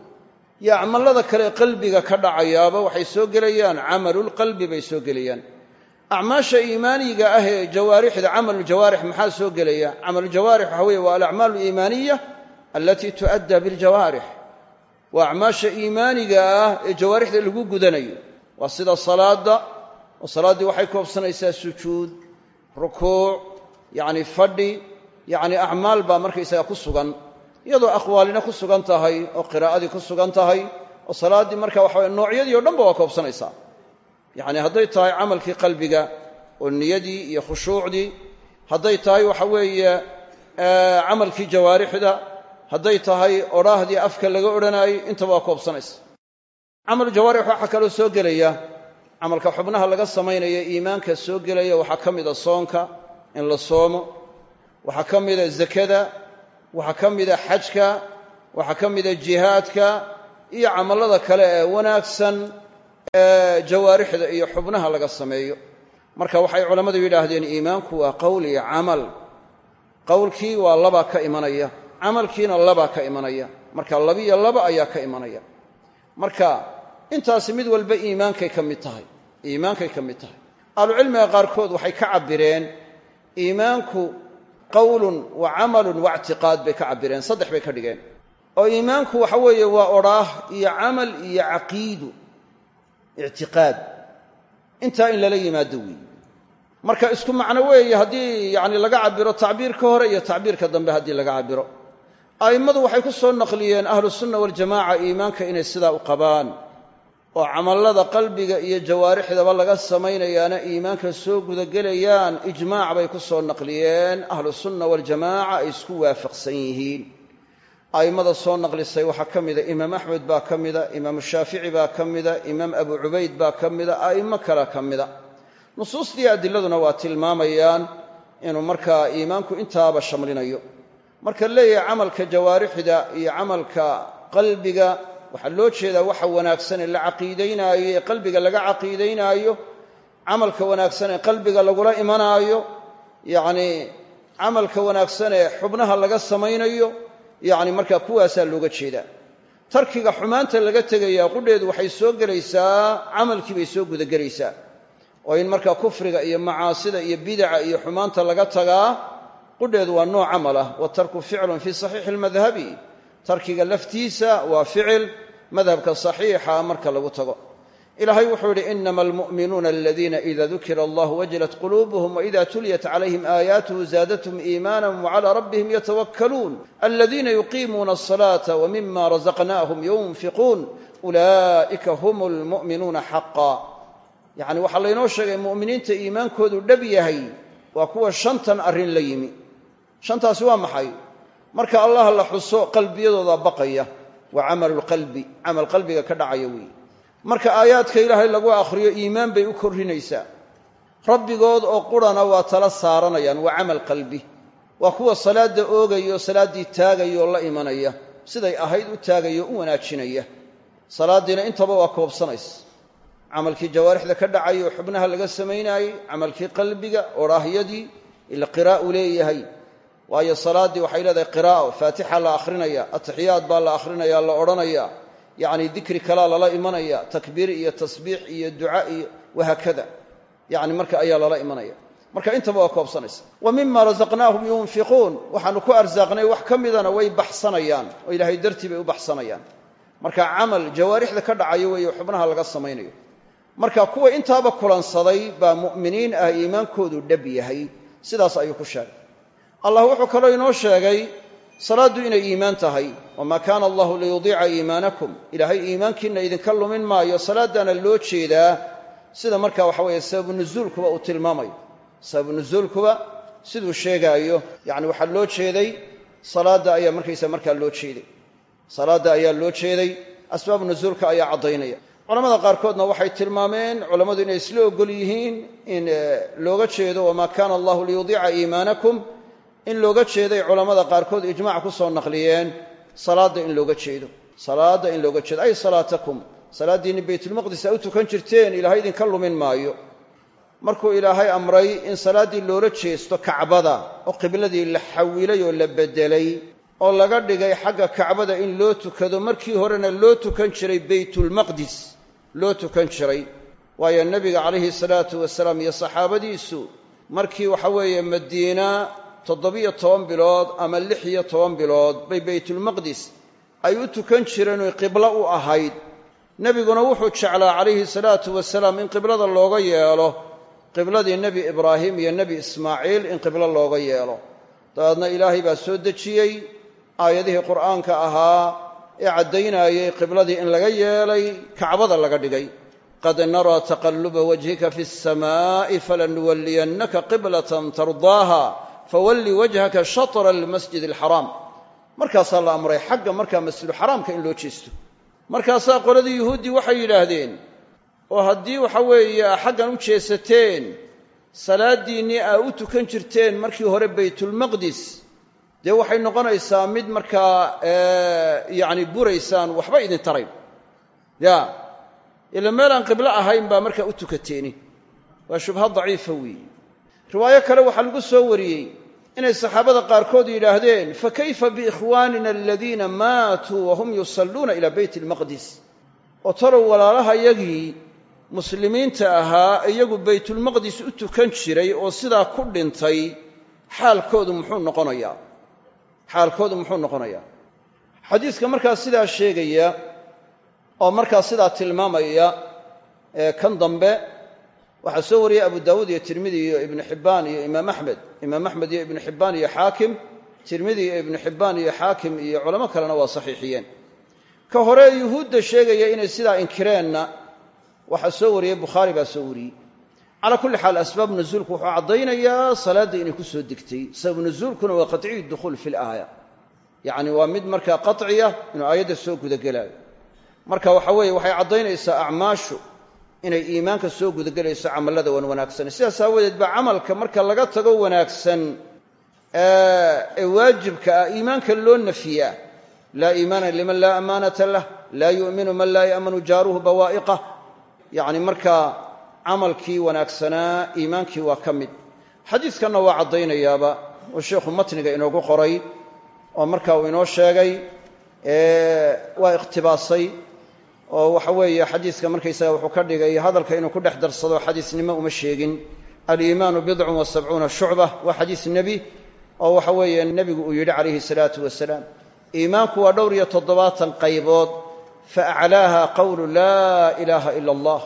Iyo acmallada kale qalbiga ka dhacayaaba waxay soo gelayaan camalulqalbi bay soo gelayaan. Acmaasha iimaaniga ah ee jawaarixda camalujawaarix maxaa soo gelaya? Camalujawaarix waxa weeye waa alacmaal aliimaaniya alatii tu'adda biljawaarix waa acmaasha iimaaniga ah ee jawaarixda lagu gudanayo. Waa sida salaadda oo salaaddii waxay koobsanaysaa sujuud rukuuc yacni fadhi yacni acmaal baa markaysaga ku sugan. Iyadoo aqwaalina ku sugan tahay oo qiraa'adii ku sugan tahay oo salaaddii marka waxa weye noocyadii o dhanba waa koobsanaysaa. Yacni hadday tahay camalkii qalbiga oo niyadii iyo khushuucdii hadday tahay waxa weeye camalkii jawaarixda hadday tahay odhaahdii afka laga odhanaayey intaba waa koobsanaysa. Camalu jawaarix waxaa kaloo soo gelaya camalka xubnaha laga samaynaya iimaanka soo gelaya waxaa ka mida soonka in la soomo waxaa ka mida zakada waxaa ka mida xajka waxaa ka mida jihaadka iyo camallada kale ee wanaagsan ee jawaarixda iyo xubnaha laga sameeyo. Marka waxay culammadu yidhaahdeen iimaanku waa qowl iyo camal. Qowlkii waa labaa ka imanaya camalkiina labaa ka imanaya. Marka labiyo laba ayaa ka imanaya. Marka intaasi mid walba iimaankay ka mid tahay iimaankay ka mid tahay. Ahlucilmiga qaarkood waxay ka cabbireen iimaanku qowlun wa camalun wa ictiqaad bay ka cabbireen saddex bay ka dhigeen. Oo iimaanku waxa weeye waa odhaah iyo camal iyo caqiidu ictiqaad. Intaa in lala yimaado weeye marka isku macno weeye haddii yacni laga cabbiro tacbiirka hore iyo tacbiirka dambe haddii laga cabbiro. A'immadu waxay ku soo naqliyeen ahlusunna waljamaca iimaanka inay sidaa u qabaan oo camallada qalbiga iyo jawaarixdaba laga samaynayaana iimaanka soo gudagelayaan ijmaac bay ku soo naqliyeen ahlusunna waljamaaca ay isku waafaqsan yihiin. A'immada soo naqlisay waxaa ka mida imaam axmed baa ka mida imaamu shaafici baa ka mida imaam abu cubayd baa ka mida a'immo kale ka mida. Nusuustii adiladuna waa tilmaamayaan inuu markaa iimaanku intaaba shamlinayo. Marka leeyahay camalka jawaarixda iyo camalka qalbiga waxaa loo jeedaa waxa wanaagsan la caqiidaynaayo ee qalbiga laga caqiidaynaayo camalka wanaagsan ee qalbiga lagula imanaayo yacnii camalka wanaagsan ee xubnaha laga samaynayo yacni markaa kuwaasaa looga jeedaa. Tarkiga xumaanta laga tegayaa qudheedu waxay soo gelaysaa camalkii bay soo gudagelaysaa. Oo in markaa kufriga iyo macaasida iyo bidaca iyo xumaanta laga tagaa qudheedu waa nooc camal ah. Watarku ficlun fii saxiixi almadhabi tarkiga laftiisa waa ficil madhabka saxiixa marka lagu tago. Ilaahay wuxuu yidhi inama almu'minuuna aladiina ida dukira allah wajilat quluubuhum waida tuliyat calayhim aayaatuhu zaadathum iimaana wacalaa rabbihim yatawakkaluun. Aladiina yuqiimuuna alsalata wmima razaqnaahum yunfiquun. Ulaa'ika hum lmu'minuuna xaqa yacni waxaa laynoo sheegay mu'miniinta iimaankoodu dhab yahay waa kuwa shantan arrin la yimi. Shantaasi waa maxay marka allah la xuso qalbiyadooda baqaya. Waa camalu lqalbi camal qalbiga ka dhacaya weeye marka aayaadka ilaahay lagu akhriyo iimaan bay u korrinaysaa. Rabbigood oo qurana waa tala saaranayaan waa camal qalbi. Waa kuwa salaadda oogaya oo salaaddii taagaya oo la imanaya. Siday ahayd u taagaya oo u wanaajinaya. Salaaddiina intaba waa koobsanaysa. Camalkii jawaarixda ka dhacay oo xubnaha laga samaynaayey camalkii qalbiga odhaahyadii ila qiraa'u leeyahay waayo salaaddii waxay leedahay qiraa'o faatixa la akhrinaya atixiyaad baa la akhrinaya la odhanaya yacni dikri kalaa lala imanaya takbiir iyo tasbiix iyo duca iyo wahaakada yacni marka ayaa lala imanaya. Marka intaba waa koobsanaysa. Wa mima rasaqnaahum yunfiquun waxaanu ku arsaaqnay wax ka way baxsanayaan oo ilaahay dartii u baxsanayaan. Marka camal jawaarixda ka dhacayo weeye xubnaha laga samaynayo. Marka kuwa intaaba kulansaday baa mu'miniin ah iimaankoodu dhab yahay. Sidaas ayuu ku sheegay allah wuxuu kaloo inoo sheegay salaaddu inay iimaan tahay. Wamaa kaana allahu liyudiica iimaanakum. Ilaahay iimaankiinna idinka lumin maayo. Salaaddaana loo jeedaa sida marka waxa weeye sababu nuzuulkuba uu tilmaamayo. Sababu nuzuulkuba siduu sheegaayo. Yacni waxaa loo jeeday salaadda ayaa markaysa markaa loo jeeday. Salaadda ayaa loo jeeday asbaab nuzuulka ayaa caddaynaya. Culamada qaarkoodna waxay tilmaameen culammadu inay isla ogol yihiin in looga jeedo wamaa kaana allahu liyudiica iimaanakum in looga jeeday culammada qaarkood ijmac ku soo naqliyeen salaadda in looga jeedo. Salaadda in looga jeedo. Ay salaatakum. Salaaddiinni baytulmaqdis a u tukan jirteen ilaahay idinka lumin maayo. Markuu ilaahay amray in salaaddii loola jeesto kacbada oo qibladii la xawilay oo la beddelay oo laga dhigay xagga kacbada in loo tukado markii horena loo tukan jiray baytulmaqdis. Loo tukan jiray. Waayo nebiga calayhi salaatu wasalaam iyo saxaabadiisu markii waxa weeye madiina toddobiyo toban bilood ama lix iyo toban bilood bay baytulmaqdis ay u tukan jireen oy qiblo u ahayd. Nebiguna wuxuu jeclaa calayhi salaatu wasalaam in qiblada looga yeelo qibladii nebi ibraahim iyo nebi ismaaciil in qiblo looga yeelo. Dabeedna ilaahay baa soo dejiyey aayadihii qur'aanka ahaa ee caddaynayay qibladii in laga yeelay kacbada laga dhigay. Qad naraa taqalluba wajhika fi alsamaa'i falanuwalliyannaka qiblatan tardaaha fawalli wajhaka shatra almasjid alxaraam markaasaa la amray xagga markaa masjiduxaraamka in loo jeesto markaasaa qoladii yuhuuddii waxay yidhaahdeen oo haddii waxa weeye xaggan u jeesateen salaaddiinnii aa u tukan jirteen markii hore baytulmaqdis dee waxay noqonaysaa mid markaa yacni buraysaan waxba idin tarayn ya ila meel aan qiblo ahayn baa markaa u tukateeni waa shubha daciifa weeye riwaayo kale waxaa lagu soo wariyey inay saxaabada qaarkood yidhaahdeen fakayfa biikhwaanina aladiina maatuu wahum yusalluuna ilaa beyt almaqdis? Oo talow walaalahayagii muslimiinta ahaa iyagu baytulmaqdis u tukan jiray oo sidaa ku dhintay xaalkoodu muxuu noqonayaa? Xaalkoodu muxuu noqonayaa? Xadiiska markaa sidaa sheegaya oo markaa sidaa tilmaamaya ee kan dambe waxaa soo wariyey abu daawuud iyo tirmidi iyo ibnu xibbaan iyo imaam axmed imaam axmed iyo ibnu xibbaan iyo xaakim tirmidi iyo ibnu xibbaan iyo xaakim iyo culamo kalena waa saxiixiyeen. Ka hore yuhuudda sheegaya inay sidaa inkireenna waxaa soo wariyey bukhaari baa soo wariyey calaa kulli xaal asbaab nuzuulku wuxuu caddaynayaa salaadda inay ku soo degtay. Sabab nuzuulkuna waa qaطciyu dukhuul fi laaya yacni waa mid markaa qaطciya inuu aayadda soo gudagelaayo marka waxa weeye waxay caddaynaysaa acmaashu inay iimaanka soo gudagelayso camallada wan wanaagsan. Sidaas aawadeed baa camalka marka laga tago wanaagsan ee waajibka ah iimaanka loo nafiyaa laa iimaana liman laa amaanata lah laa yu'minu man laa ya'manu jaaruhu bawaa'iqah yacni markaa camalkii wanaagsanaa iimaankii waa ka mid. Xadiiskanna waa caddaynayaaba oo sheikhu matniga inoogu qoray oo marka uu inoo sheegay waa ikhtibaasay oo waxa weeye xadiiska markaysaga wuxuu ka dhigay hadalka inuu ku dhex darsado xadiisnimo uma sheegin. Aliimaanu bidcun wa sabcuuna shucba waa xadiis nebi oo waxa weeye nebigu uu yidhi calayhi salaatu wasalaam iimaanku waa dhowr iyo toddobaatan qaybood fa aclaaha qowlu laa ilaaha ila allah.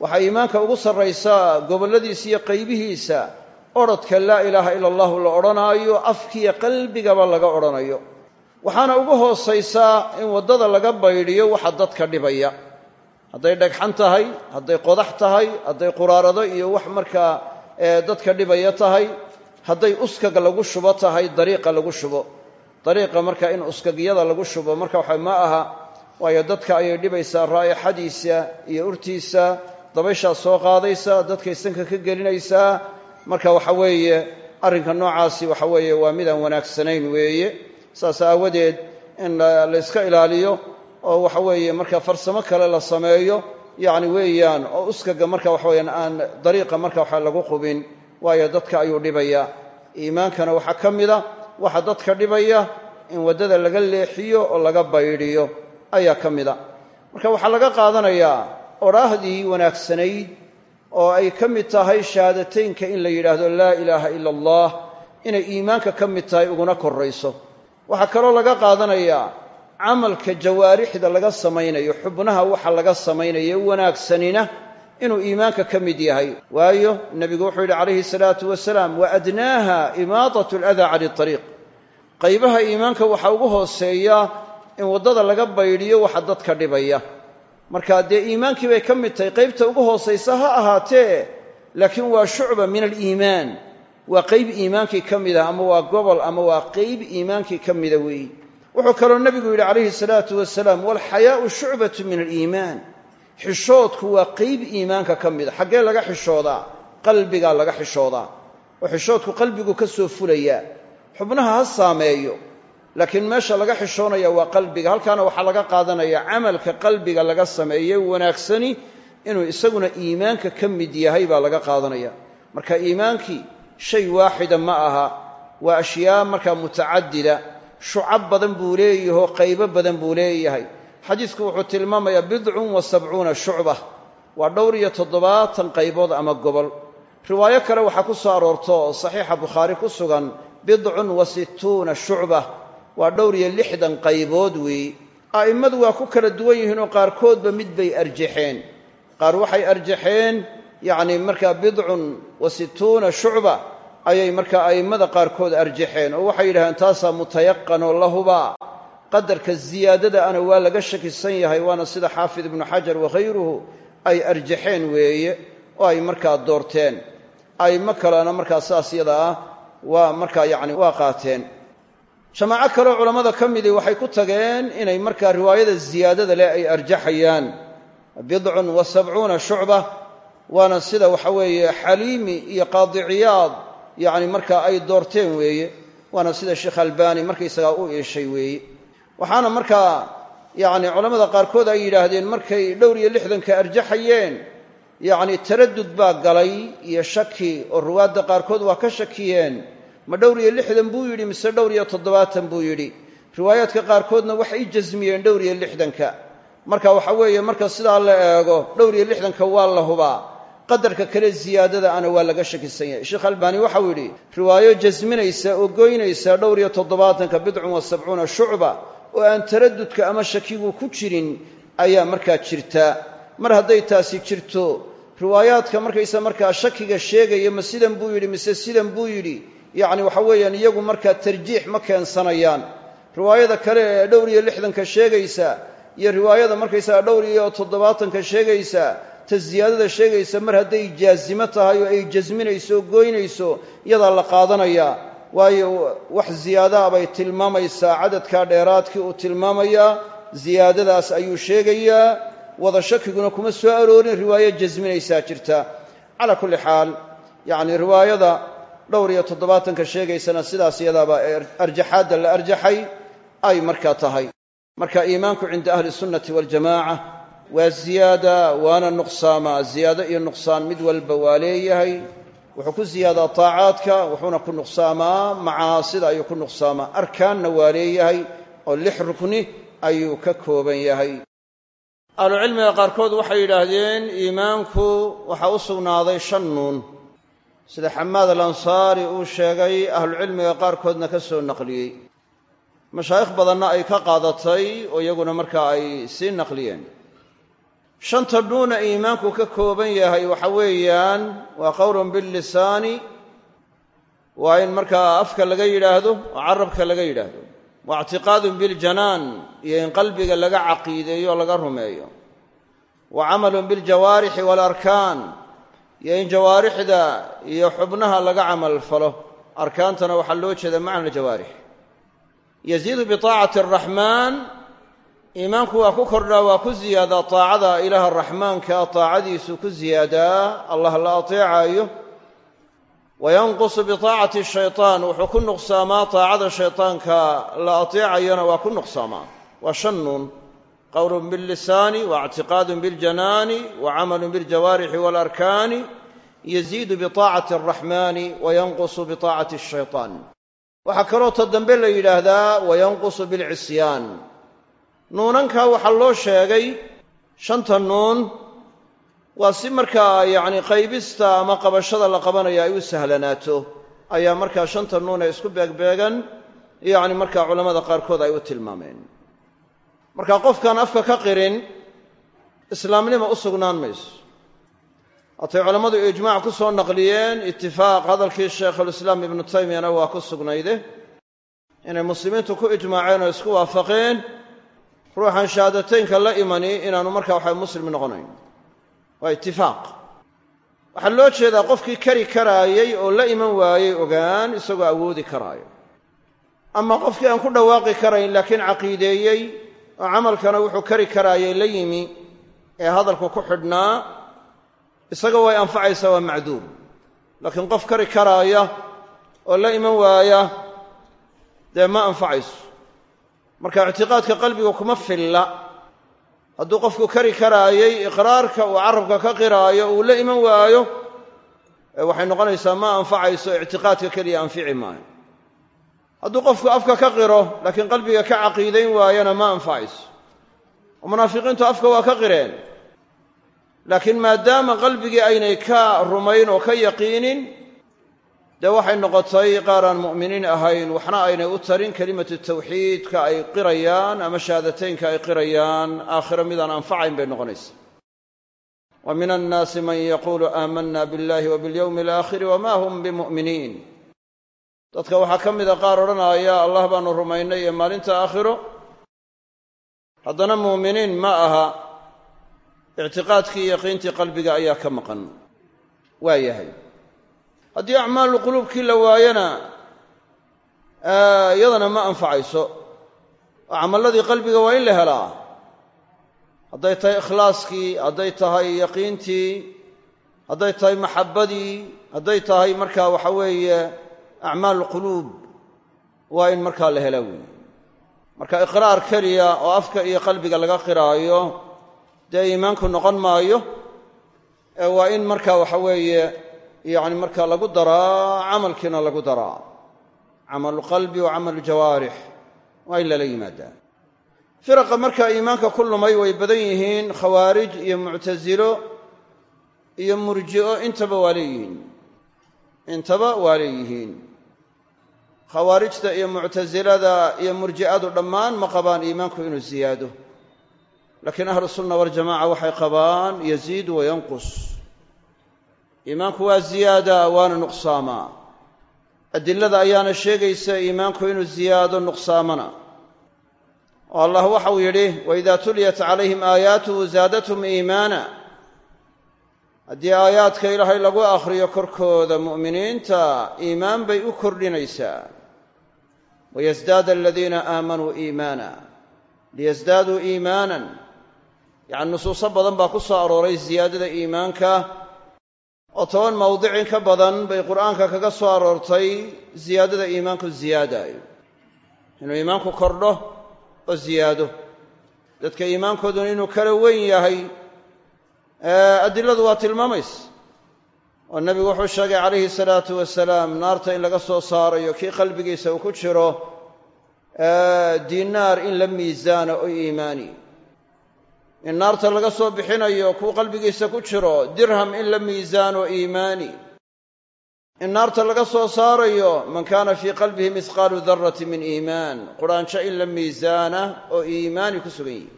Waxaa iimaanka ugu sarraysaa gobolladiisa iyo qaybihiisa odrhodka laa ilaaha ila allahu la odhanaayo afkiiyo qalbigaba laga odhanayo waxaana ugu hoosaysaa in waddada laga baydhiyo waxa dadka dhibaya. Hadday dhagxan tahay hadday qodax tahay hadday quraarado iyo wax markaa dadka dhibaya tahay hadday uskaga lagu shubo tahay dariiqa lagu shubo. Dariiqa marka in uskagyada lagu shubo marka waxa ma aha waayo dadka ayay dhibaysaa raa'ixadiisa iyo urtiisa dabayshaa soo qaadaysa dadkay sanka ka gelinaysaa marka waxa weeye arrinka noocaasi waxa weeye waa midaan wanaagsanayn weeye saas aawadeed in la yska ilaaliyo oo waxa weeye marka farsamo kale la sameeyo yacni weeyaan oo uskaga marka waxa weyaan aan dariiqa marka waxa lagu qubin waayo dadka ayuu dhibaya. Iimaankana waxaa ka mida waxa dadka dhibaya in waddada laga leexiyo oo laga baydhiyo ayaa ka mida marka waxaa laga qaadanayaa odhaahdii wanaagsanayd oo ay ka mid tahay shahaadateynka in la yidhaahdo laa ilaaha ila allah inay iimaanka ka mid tahay uguna korrayso waxaa kaloo laga qaadanayaa camalka jawaarixda laga samaynayo xubnaha waxa laga samaynayo wanaagsanina inuu iimaanka ka mid yahay. Waayo nebigu wuxuu yidhi calayhi salaatu wasalaam wa adnaaha imaadat aladaa cani ariiq qaybaha iimaanka waxaa ugu hooseeya in waddada laga baydhiyo waxa dadka dhibaya. Marka dee iimaankii bay ka mid tahay qaybta ugu hoosaysa ha ahaatee laakiin waa shucba min aliimaan waa qayb iimaankii ka mida ama waa gobol ama waa qayb iimaankii ka mida weeyi. Wuxuu kaloo nebigu yidhi calayhi salaatu wasalaam walxayaau shucbatu min aliimaan xishoodku waa qayb iimaanka ka mida xaggee laga xishoodaa qalbigaa laga xishoodaa. Oo xishoodku qalbigu ka soo fulayaa. Xubnaha ha saameeyo laakiin meesha laga xishoonaya waa qalbiga. Halkaana waxaa laga qaadanaya camalka qalbiga laga sameeye wanaagsani inuu isaguna iimaanka ka mid yahay baa laga qaadanaya. Marka iimaankii shay waaxida ma aha. Waa ashyaa markaa mutacadida. Shucab badan buu leeyahoo qaybo badan buu leeyahay. Xadiisku wuxuu tilmaamayaa bidcun wa sabcuuna shucba. Waa dhowr iyo toddobaatan qaybood ama gobol. Riwaayo kale waxaa ku soo aroorto oo saxiixa bukhaari ku sugan bidcun wa sittuuna shucba. Waa dhowr iyo lixdan qaybood weeye a'immadu waa ku kala duwan yihiinoo qaarkoodba mid bay arjaxeen qaar waxay arjaxeen yacni markaa bidcun wa sittuuna shucba ayay markaa a'immada qaarkood arjaxeen oo waxay yidhahdeen taasaa mutayaqanoo lahubaa qadarka ziyaadada ana waa laga shakisan yahay waana sida xaafid ibnu xajar wakhayruhu ay arjaxeen weeye oo ay markaa doorteen. A'immo kalena markaa saas yada ah waa markaa yacni waa qaateen. Jamaaco kaleo culammada ka midii waxay ku tageen inay markaa riwaayada ziyaadada leh ay arjaxayaan. Bidcun wa sabcuuna shucba waana sida waxa weeye xaliimi iyo qaadiciyaad yacni markaa ay doorteen weeye waana sida sheekh albani markaysagaa u iishay weeye. Waxaana markaa yacni culammada qaarkood ay yidhaahdeen markay dhowr iyo lixdanka arjaxayeen yacni taradud baa galay iyo shaki oo ruwaadda qaarkood waa ka shakiyeen. Ma dhowr iyo lixdan buu yidhi mise dhowr iyo toddobaatan buu yidhi? Riwaayaadka qaarkoodna waxay jasmiyeen dhowr iyo lixdanka. Marka waxa weeye marka sidaa la eego dhowr iyo lixdanka waa la hubaa qadarka kale ziyaadada ana waa laga shakisan yahay. Sheekh albaani waxau yidhi riwaayo jasminaysa oo goynaysa dhowr iyo toddobaatanka bidcun wa sabcuuna shucba oo aan taradudka ama shakigu ku jirin ayaa markaa jirta. Mar hadday taasi jirto riwaayaadka markaysa markaa shakiga sheegaya ma sidan buu yidhi mise sidan buu yidhi yacni waxa weeyaan iyagu markaa tarjiix ma keensanayaan. Riwaayada kale ee dhowr iyo lixdanka sheegaysa iyo riwaayada markaysaga dhowr iyo toddobaatanka sheegaysa ta ziyaadada sheegaysa mar hadday jaasimo tahay oo ay jasminayso goynayso iyadaa la qaadanayaa waayo wax ziyaadaa bay tilmaamaysaa cadadkaa dheeraadkii uu tilmaamayaa ziyaadadaas ayuu sheegayaa wada shakiguna kuma soo aroorin riwaayo jasminaysaa jirta. Calaa kulli xaal yacni riwaayada dhowr iyo toddobaatanka sheegaysana sidaas iyadaaba arjaxaadda la arjaxay ay markaa tahay. Marka iimaanku cinda ahli sunnati waljamaaca waa ziyaada waana nuqsaamaa ziyaado iyo nuqsaan mid walba waa leeyahay. Wuxuu ku ziyaadaa taacaadka wuxuuna ku nuqsaamaa. Macaasida ayuu ku nuqsaamaa. Arkaanna waa leeyahay oo lix rukni ayuu ka kooban yahay. Ahlucilmiga qaarkood waxay yidhaahdeen iimaanku waxaa u sugnaaday shan nuun. Sida xamaad alansaari uu sheegay ahlucilmiga qaarkoodna ka soo naqliyey. Mashaayikh badanna ay ka qaadatay oo iyaguna markaa ay sii naqliyeen shanta nuuna iimaanku ka kooban yahay waxa weeyaan waa qowlun billisaani waa in markaa afka laga yidhaahdo oo carabka laga yidhaahdo. Wa ictiqaadun biljanaan iyo in qalbiga laga caqiideeyo o laga rumeeyo. Wa camalun biljawaarixi waalarkaan iyo in jawaarixda iyo xubnaha laga camal falo. Arkaantana waxaa loo jeeda macna jawaarix. Yaziidu biaacati araxmaan iimaanku waa ku kordhaa waa ku ziyaadaa taacada ilaaha raxmaanka taacadiisu ku ziyaadaa allah la ateecaayo. Wayanqusu biaacati shaytaan wuxuu ku nuqsaamaa taacada shaytaanka la ateecayona waa ku nuqsaamaa. Waa shan nuun qowlun billisaani wa ictiqaadun biljanaani wa biljawaarixi waalarkaani yaziidu biaacati araxmaani wayanqusu biaacati shaytaan. Waxaa kaloo ta dambe la yidhaahdaa wayanqusu bilcisyaan nuunankaa waxaa loo sheegay shanta nuun waa si markaa yacni qaybista ama qabashada la qabanaya ay u sahlanaato ayaa markaa shanta nuun ee isku beegbeegan yacni markaa culammada qaarkood ay u tilmaameen. Marka qofkaan afka ka qirin islaamnima u sugnaan mayso. Haatay culammadu ijmaac ku soo naqliyeen itifaaq hadalkii shaykhulislaam ibnu taymiyana waa ku sugnayde. Inay muslimiintu ku ijmaaceen oo isku waafaqeen ruuxan shahaadateynka la imani inaanu markaa waxa muslim noqonayn. Waa itifaaq waxaa loo jeedaa qofkii kari karaayey oo la iman waayey ogaan isagoo awoodi karaayo. Ama qofkii aan ku dhawaaqi karayn laakiin caqiideeyey oo camalkana wuxuu kari karaayey la yimi ee hadalku ku xidhnaa isaga way anfacaysaa waa macduur laakiin qof kari karaaya oo la iman waaya dee ma anfacayso marka ictiqaadka qalbiga kuma filla. Hadduu qofku kari karaayey iqraarka uu carabka ka qiraayo uu la iman waayo waxay noqonaysaa ma anfacayso ictiqaadka keliya anfici maayo. Hadduu qofku afka ka qiro laakiin qalbiga ka caqiidayn waayana ma anfacayso. Oo munaafiqiintu afka waa ka qireen. Laakiin maadaama qalbigii aynay ka rumayn oo ka yaqiinin dee waxay noqotay qaar aan mu'miniin ahayn waxna aynay u tarin kelimatu tawxiidka ay qirayaan ama shahaadateynka ay qirayaan aakhiro midaan anfacayn bay noqonaysa wa min annaasi man yaquulu aamanna biاllahi wa biاlyowmi alaakhiri wama hum bimu'miniin. Dadka waxaa ka mida qaar odhanaya allah baanu rumaynay ee maalinta aakhiro. Haddana muuminiin ma aha ictiqaadkii yaqiintii qalbiga ayaa ka maqan waa yahay haddii acmaalu quluubkii la waayana iyadana ma anfacayso. Oo camalladii qalbiga waa in la helaa. Hadday tahay ikhlaaskii hadday tahay yaqiintii hadday tahay maxabbadii hadday tahay markaa waxa weeye acmaalu quluub waa in markaa la helaa weeye. Marka iqraar keliya oo afka iyo qalbiga laga qiraayo dee iimaanku noqon maayo ee waa in marka waxa weeye yacni marka lagu daraa camalkiina lagu daraa. Camalu qalbi wa jawaarix. Waa in lala yimaadaa. Firaqa markaa iimaanka ku lumay way badan yihiin khawaarij iyo muctasilo iyo murji'o intaba waa leeyihiin. Intaba waa leeyihiin. Khawaarijta iyo muctasilada iyo murji'adu dhammaan ma qabaan iimaanku inuu siyaado laakiin ahlu sunna waljamaca waxay qabaan yaziidu wayanqus iimaanku waa ziyaada waana nuqsaamaa adilada ayaana sheegaysa iimaanku inuu ziyaado nuqsaamana. Oo allah waxau yidhi waidaa tuliyat calayhim aayaatuhu zaadathum iimaana. Haddii aayaadka ilaahay lagu akhriyo korkooda mu'miniinta iimaan bay u kordhinaysaa. Wayasdaada aladiina aamanuu iimaana. Liyasdaaduu iimaanan. Yacni nusuuso badan baa ku soo arooray ziyaadada iimaanka oo toban mawdicin ka badan bay qur'aanka kaga soo aroortay ziyaadada iimaanku ziyaadaayo. Inuu iimaanku kordho oo ziyaado. Dadka iimaankooduna inuu kala weyn yahay adiladu waa tilmaamaysa. Oo nebigu wuxuu sheegay calayhi salaatu wasalaam naarta in laga soo saarayo kii qalbigiisa uu ku jiro diinaar in la miisaano oo iimaani in naarta laga soo bixinayo kuu qalbigiisa ku jiro dirham in la miisaano iimaani. In naarta laga soo saarayo man kaana fii qalbihi mihqaalu darati min iimaan. Quraanjo in la miisaana oo iimaani ku sugan yihi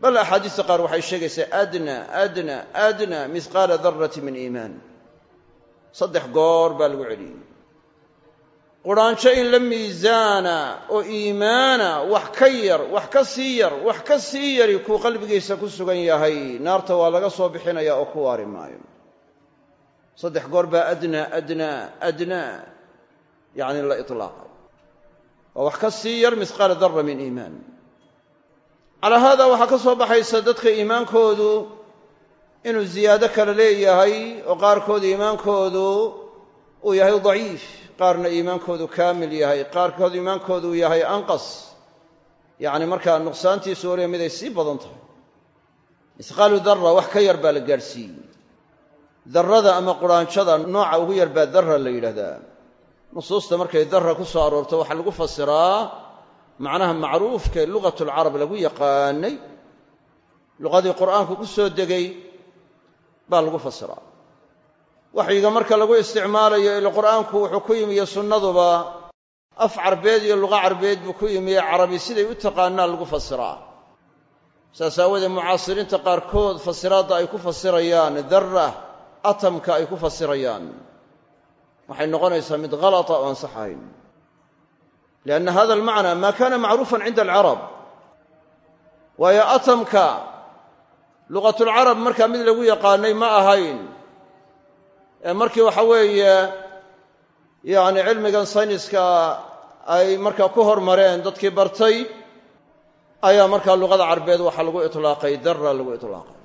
bal axaadiista qaar waxay sheegaysaa adna adna adna mihqaala darati min iimaan. Saddex goor baa lagu celiyey quraanjo in la miisaana oo iimaana wax ka yar wax ka sii yar wax ka sii yari kuu qalbigiisa ku sugan yahay. Naarta waa laga soo bixinaya oo ku waari maayo. Saddex goor baa adnaa adnaa adnaa yacni la iطlaaqa waa wax ka sii yar mihqaala dara min iimaan. Calaa haada waxaa ka soo baxaysa dadka iimaankoodu inuu ziyaado kale leeyahay oo qaarkood iimaankoodu uu yahay daciif qaarna iimaankoodu kaamil yahay qaarkood iimaankoodu yahay anqas. Yacni markaa nuqsaantiisu waliba miday sii badan tahay. Mihqaalu dara wax ka yar baa la gaadhsiiyey darrada ama quraanjada nooca ugu yar baa darra la yidhahdaa. Nusuusta markay darra ku soo aroorto waxaa lagu fasiraa macnaha macruufkae lugatulcarab lagu yaqaanay. Luqadii qur'aanku ku soo degay baa lagu fasiraa waxyiga marka lagu isticmaalayo ila qur'aanku wuxuu ku yimi sunnaduba af carbeed iyo luqa carbeed buu ku yimi carabi siday u taqaanaa lagu fasiraa. Saas aawoodee mucaasiriinta qaarkood fasiraadda ay ku fasirayaan darra atamka ay ku fasirayaan. Waxay noqonaysaa mid halata oo aan sax ahayn lianna hada almacna ma kana macruufan cinda alcarab. Waayo atamka luqatulcarab markaa mid lagu yaqaanay ma ahayn markii waxa weeye yacni cilmigan sayniska ay markaa ku hormareen dadkii bartay ayaa markaa luqada carbeed waxaa lagu itlaaqay darra lagu itlaaqay.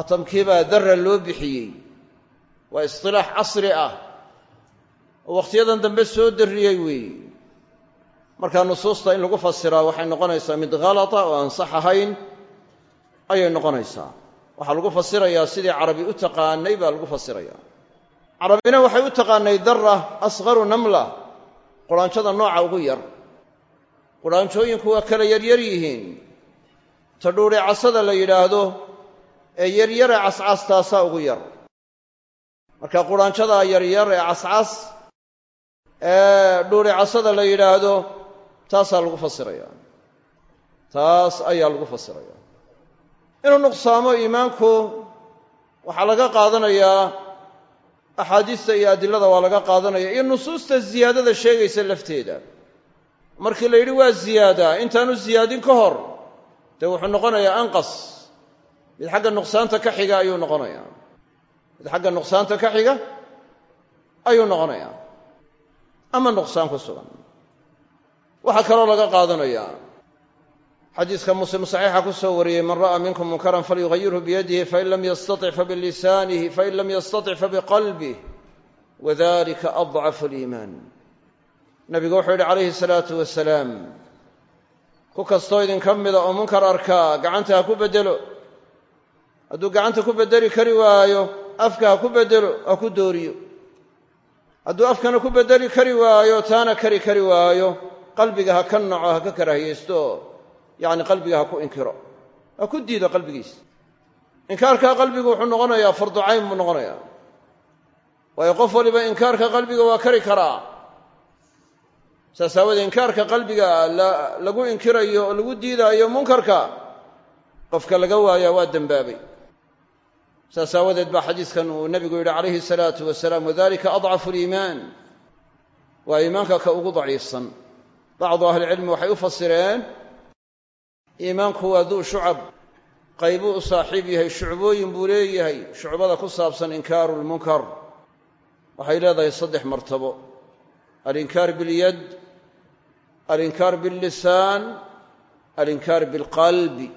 Atamkiibaa darra loo bixiyey. Waa istilaax casri ah. Oo wakhtiyadan dambe soo darriyey weeye markaa nusuusta in lagu fasiraa waxay noqonaysaa mid halata oo aan sax ahayn ayay noqonaysaa waxaa lagu fasirayaa sidii carabi u taqaanay baa lagu fasirayaa. Carabina waxay u taqaanay darra asqaru namla quraanjada nooca ugu yar. Quraanjooyinku waa kala yaryar yihiin. Ta dhuuricasada la yidhaahdo ee yaryare cascastaasaa ugu yar. Marka quraanjadaa yaryar ee cascas ee dhuuricasada la yidhaahdo taasaa lagu fasirayaa. Taas ayaa lagu fasirayaa inuu nuqsaamo iimaanku waxaa laga qaadanayaa axaadiista iyo adilada waa laga qaadanaya iyo nusuusta ziyaadada sheegaysa lafteeda. Markii la yidhi waa ziyaada intaanu ziyaadin ka hor. Dee wuxuu noqonayaa anqas. Mid xagga nuqsaanta ka xiga ayuu noqonayaa. Mid xagga nuqsaanta ka xiga ayuu noqonayaa. Ama nuqsaan ku sugan. Waxaa kaloo laga qaadanayaa xadiiska muslim saxiixa ku soo wariyey man ra'a minkum munkaran falyugayirhu biyadihi fain lam yastatic fabilisaanihi fain lam yastatic fabiqalbih wadalika adcafu liimaan nabigu wuxuu yidhi calayhi salaatu wasalaam ku kastoo idinka mida oo munkar arkaa gacanta ha ku beddelo. Hadduu gacanta ku beddeli kari waayo afka ha ku beddelo ha ku dooriyo. Hadduu afkana ku beddeli kari waayo taana kari kari waayo qalbiga ha ka naco ha ka karaahiyeysto yacni qalbiga ha ku inkiro ha ku diido qalbigiisa inkaarkaa qalbigu wuxuu noqonayaa farducayn buu noqonayaa. Waayo qof waliba inkaarka qalbiga waa kari karaa. Saas aawoodee inkaarka qalbiga lagu inkirayo oo lagu diidaayo munkarka qofka laga waayaa waa dembaabay saas aawadeed baa xadiiskan uu nebigu yidhi calayhi salaatu wasalaam wadalika adcafu liimaan waa iimaanka ka ugu daciifsan. Bacdu ahlicilmi waxay u fasireen iimaanku waa duu shucab. Qaybuu u saaxiib yahay shucbooyin buu leeyahay. Shucbada ku saabsan inkaaru lmunkar waxay leedahay saddex martabo. Alinkaar bilyad alinkaar billisaan alinkaar bilqalbi.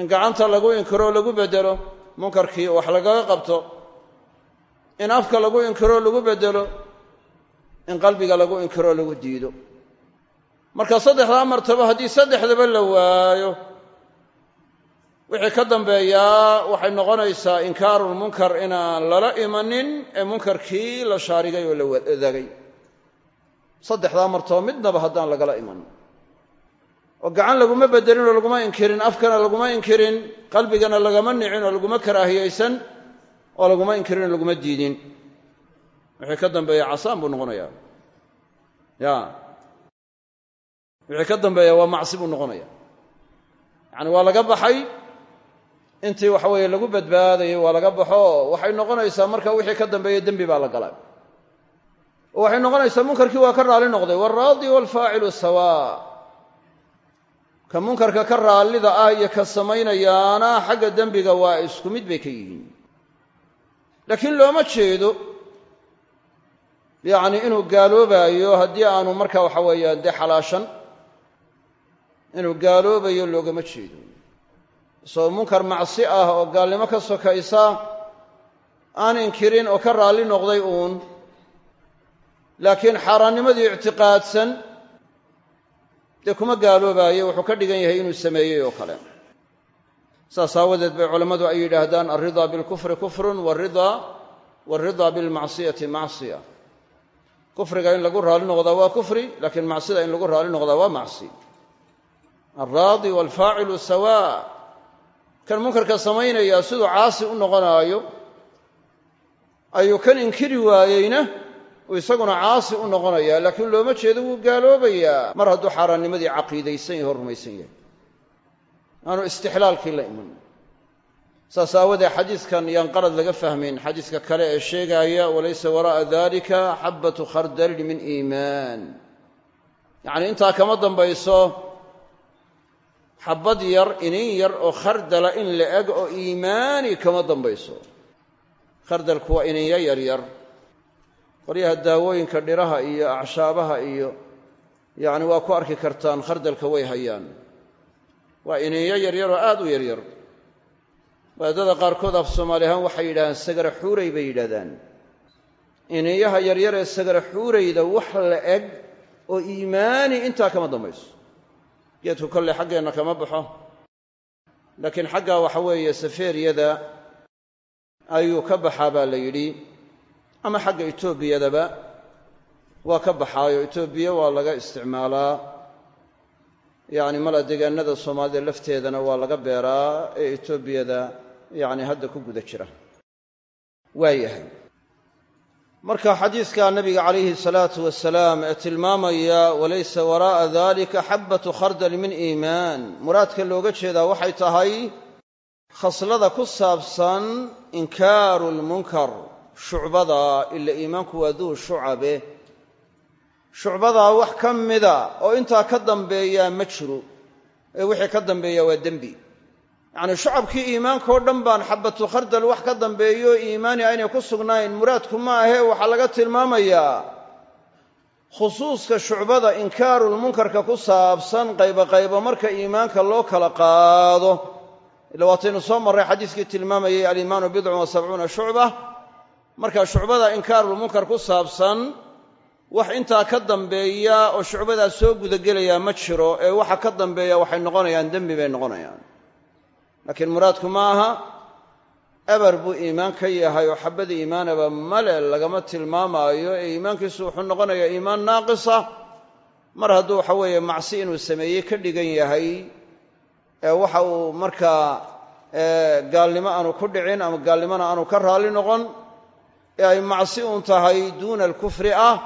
In gacanta lagu inkiro lagu beddelo munkarkii wax lagaga qabto. In afka lagu inkiroo lagu beddelo. In qalbiga lagu inkiroo lagu diido marka saddexdaa martabo haddii saddexdaba la waayo wixii ka dambeeyaa waxay noqonaysaa inkaarulmunkar inaan lala imanin ee munkarkii la shaarigay oo la wadaagay saddexdaa martabo midnaba haddaan lagala iman. Oo gacan laguma bedelin oo laguma inkirin afkana laguma inkirin qalbigana lagama nicin oo laguma karaahiyeysan oo laguma inkirin oo laguma diidin. Wixii ka dambeeya casaan buu noqonayaa. Ya wixii ka dambeeya waa macsi buu noqonaya. Yacani waa laga baxay intii waxa weeye lagu badbaadayay waa laga baxo waxay noqonaysaa marka wixii ka dambeeya dembi baa la galay. Oo waxay noqonaysaa munkarkii waa ka raali noqday waalraadi waalfaacilu sawaa ka munkarka ka raallida ah iyo ka samaynayaana xagga dembiga waa isku mid bay ka yihiin. Laakiin looma jeedo yacni inuu gaaloobaayo haddii aanu marka waxa weeyaan dee xalaashan inuu gaaloobayo loogama jeedo. Isagoo munkar macsi ah oo gaalnimo ka sokaysa aan inkirin oo ka raalli noqday uun. Laakiin xaaraannimadii ictiqaadsan dee kuma gaaloobaayo wuxuu ka dhigan yahay inuu sameeyey oo kale. Saas aawadeed bay culammadu ay yidhaahdaan alridaa bilkufri kufrun waalridaa bilmacsiyati macsiya. Kufriga in lagu raali noqdaa waa kufri laakiin macsida in lagu raali noqdaa waa macsi alraadi waalfaacilu sawaa kan munkarka samaynaya siduu caasi u noqonaayo ayuu kan inkiri waayeyna uu isaguna caasi u noqonayaa laakiin looma jeedo wuu gaaloobayaa mar hadduu xaaraannimadii caqiidaysan yahe o rumaysan yahay aanu istixlaalkii la iman saas aawadee xadiiskan yaan qalad laga fahmayn xadiiska kale ee sheegaaya walaysa waraa'a dalika xabbatu khardalin min iimaan yacnii intaa kama dambayso xabbad yar inin yar oo khardala in la eg oo iimaani kama dambayso. Khardalku waa ininyo yaryar qoryaha daawooyinka dhiraha iyo acshaabaha iyo yacni waa ku arki kartaan khardalka way hayaan. Waa ininyo yaryar oo aad u yaryar waadada qaarkood af soomaali ahaan waxay yidhahdaan sagara xuuray bay yidhahdaan ininyaha yaryar ee sagara xuurayda wax la eg oo iimaani intaa kama dambayso geedku kolley xaggeenna kama baxo. Laakiin xaggaa waxa weeye safeeriyada ayuu ka baxaa baa la yidhi ama xagga etoobiyadaba waa ka baxaayo. Etoobiya waa laga isticmaalaa. Yacni mala deegaanada soomaalida lafteedana waa laga beeraa ee etoobiyada yacni hadda ku guda jira. Waayahay marka xadiiska nabiga calayhi salaatu wasalaam ee tilmaamaya walaysa waraa'a dalika xabbatu khardal min iimaan. Muraadka looga jeedaa waxay tahay khaslada ku saabsan inkaaru lmunkar shucbada ila iimaanku waa duu shucabe shucbadaa wax ka mida oo intaa ka dambeeyaa ma jiro ee wixii ka dambeeya waa dembi yacnii shucabkii iimaankao dhan baan xabatu khardal wax ka dambeeyo iimaani aynay ku sugnayn muraadku ma ahee waxaa laga tilmaamayaa khusuuska shucbada inkaarulmunkarka ku saabsan qaybo qaybo marka iimaanka loo kala qaado. Ila waataynu soo marray xadiiskii tilmaamayay aliimaanu bidcun wa sabcuuna shucba. Marka shucbada inkaarulmunkar ku saabsan wax intaa ka dambeeya oo shucbadaa soo gudagelayaa ma jiro ee waxa ka dambeeya waxay noqonayaan dembi bay noqonayaan laakiin muraadku ma aha eber buu iimaan ka yahay oo xabbada iimaanaba male lagama tilmaamaayo ee iimaankiisu wuxuu noqonayaa iimaan naaqisa mar hadduu waxa weeye macsi inuu sameeyey ka dhigan yahay ee waxa uu markaa gaalnimo aanu ku dhicin ama gaalnimona aanu ka raalli noqon ee ay macsi uun tahay duuna alkufri ah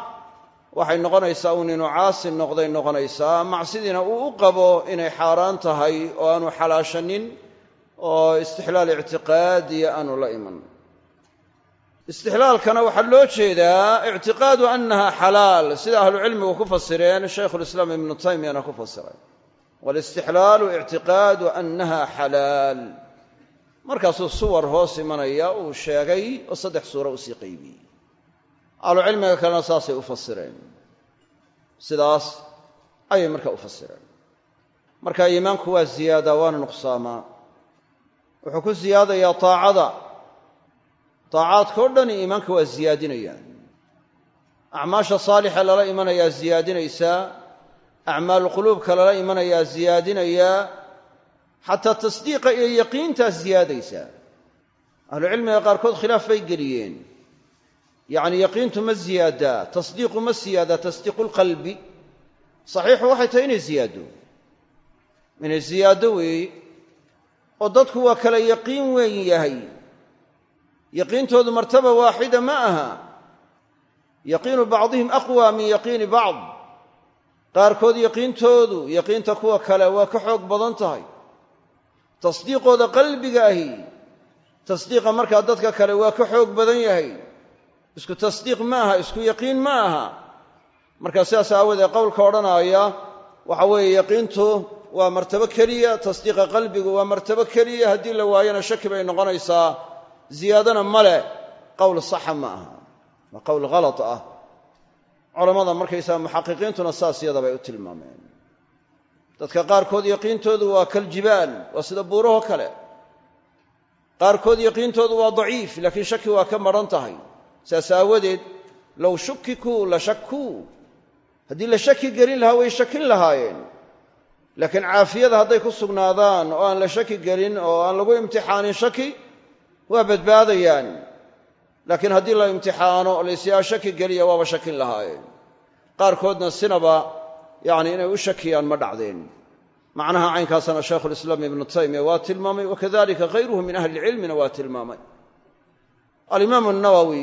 waxay noqonaysaa uun inuu caasi noqday noqonaysaa. Macsidiina uu u qabo inay xaaraan tahay oo aanu xalaashanin oo istixlaal ictiqaadiya aanu la iman. Istixlaalkana waxaa loo jeedaa ictiqaadu annaha xalaal. Sida ahlucilmigu ku fasireen shaykhulislaam ibnu taymiyana ku fasiray. Waalistixlaalu ictiqaadu annaha xalaal. Markaasuu suwar hoos imanaya uu sheegay oo saddex suuro u sii qaybiyey ahlucilmiga kalena saasay u fasireen. Sidaas ayay markaa u fasireen. Marka iimaanku waa ziyaadaa waana nuqsaamaa wuxuu ku siyaadayaa taacada. Taacaadka o dhan iimaanka waa siyaadinayaan acmaasha saalixa lala imanayaa siyaadinaysaa acmaalu quluubka lala imanayaa siyaadinayaa xataa tasdiiqa iyo yaqiintaa siyaadaysaa ahlucilmiga qaarkood khilaaf bay geliyeen. Yacni yaqiintu ma ziyaadaa tasdiiqu ma siyaadaa tasdiiqu lqalbi saxiixu waxay tahay inay ziyaaddo. Inay ziyaaddo weeye oo dadku waa kala yaqiin weyn yahay. Yaqiintoodu martaba waaxida ma aha. Yaqiinu bacdihim aqwa min yaqiini bacd. Qaarkood yaqiintoodu yaqiinta kuwa kale waa ka xoog badan tahay. Tasdiiqooda qalbiga ahi tasdiiqa markaa dadka kale waa ka xoog badan yahay. Isku tasdiiq ma aha isku yaqiin ma aha. Marka sidaas aawoodee qowlka odhanaaya waxa weeye yaqiintu waa martabo keliya tasdiiqa qalbigu waa martabo keliya haddii la waayana shaki bay noqonaysaa ziyaadana ma leh qowl saxa ma aha waa qowl khalad ah. Culammada markaysaa muxaqiqiintuna saas yada bay u tilmaameen. Dadka qaarkood yaqiintoodu waa kaljibaal waa sida buuraho kale. Qaarkood yaqiintoodu waa daciif laakiin shaki waa ka madhan tahay. Saas aawadeed low shukikuu la shakuu. Haddii la shaki gelin lahaa way shakin lahaayeen laakiin caafiyada hadday ku sugnaadaan oo aan la shaki gelin oo aan lagu imtixaanin shaki waa badbaadayaan. Laakiin haddii la imtixaano laysiyaa shaki geliya waaba shakin lahaayeen. Qaarkoodna sinaba yacni inay u shakiyaan ma dhacdeen. Macnaha caynkaasana shaykhulislaam ibnu taymiya waa tilmaamay wakadalika hayruhu min ahli ilcilmina waa tilmaamay. Alimaamu nawowi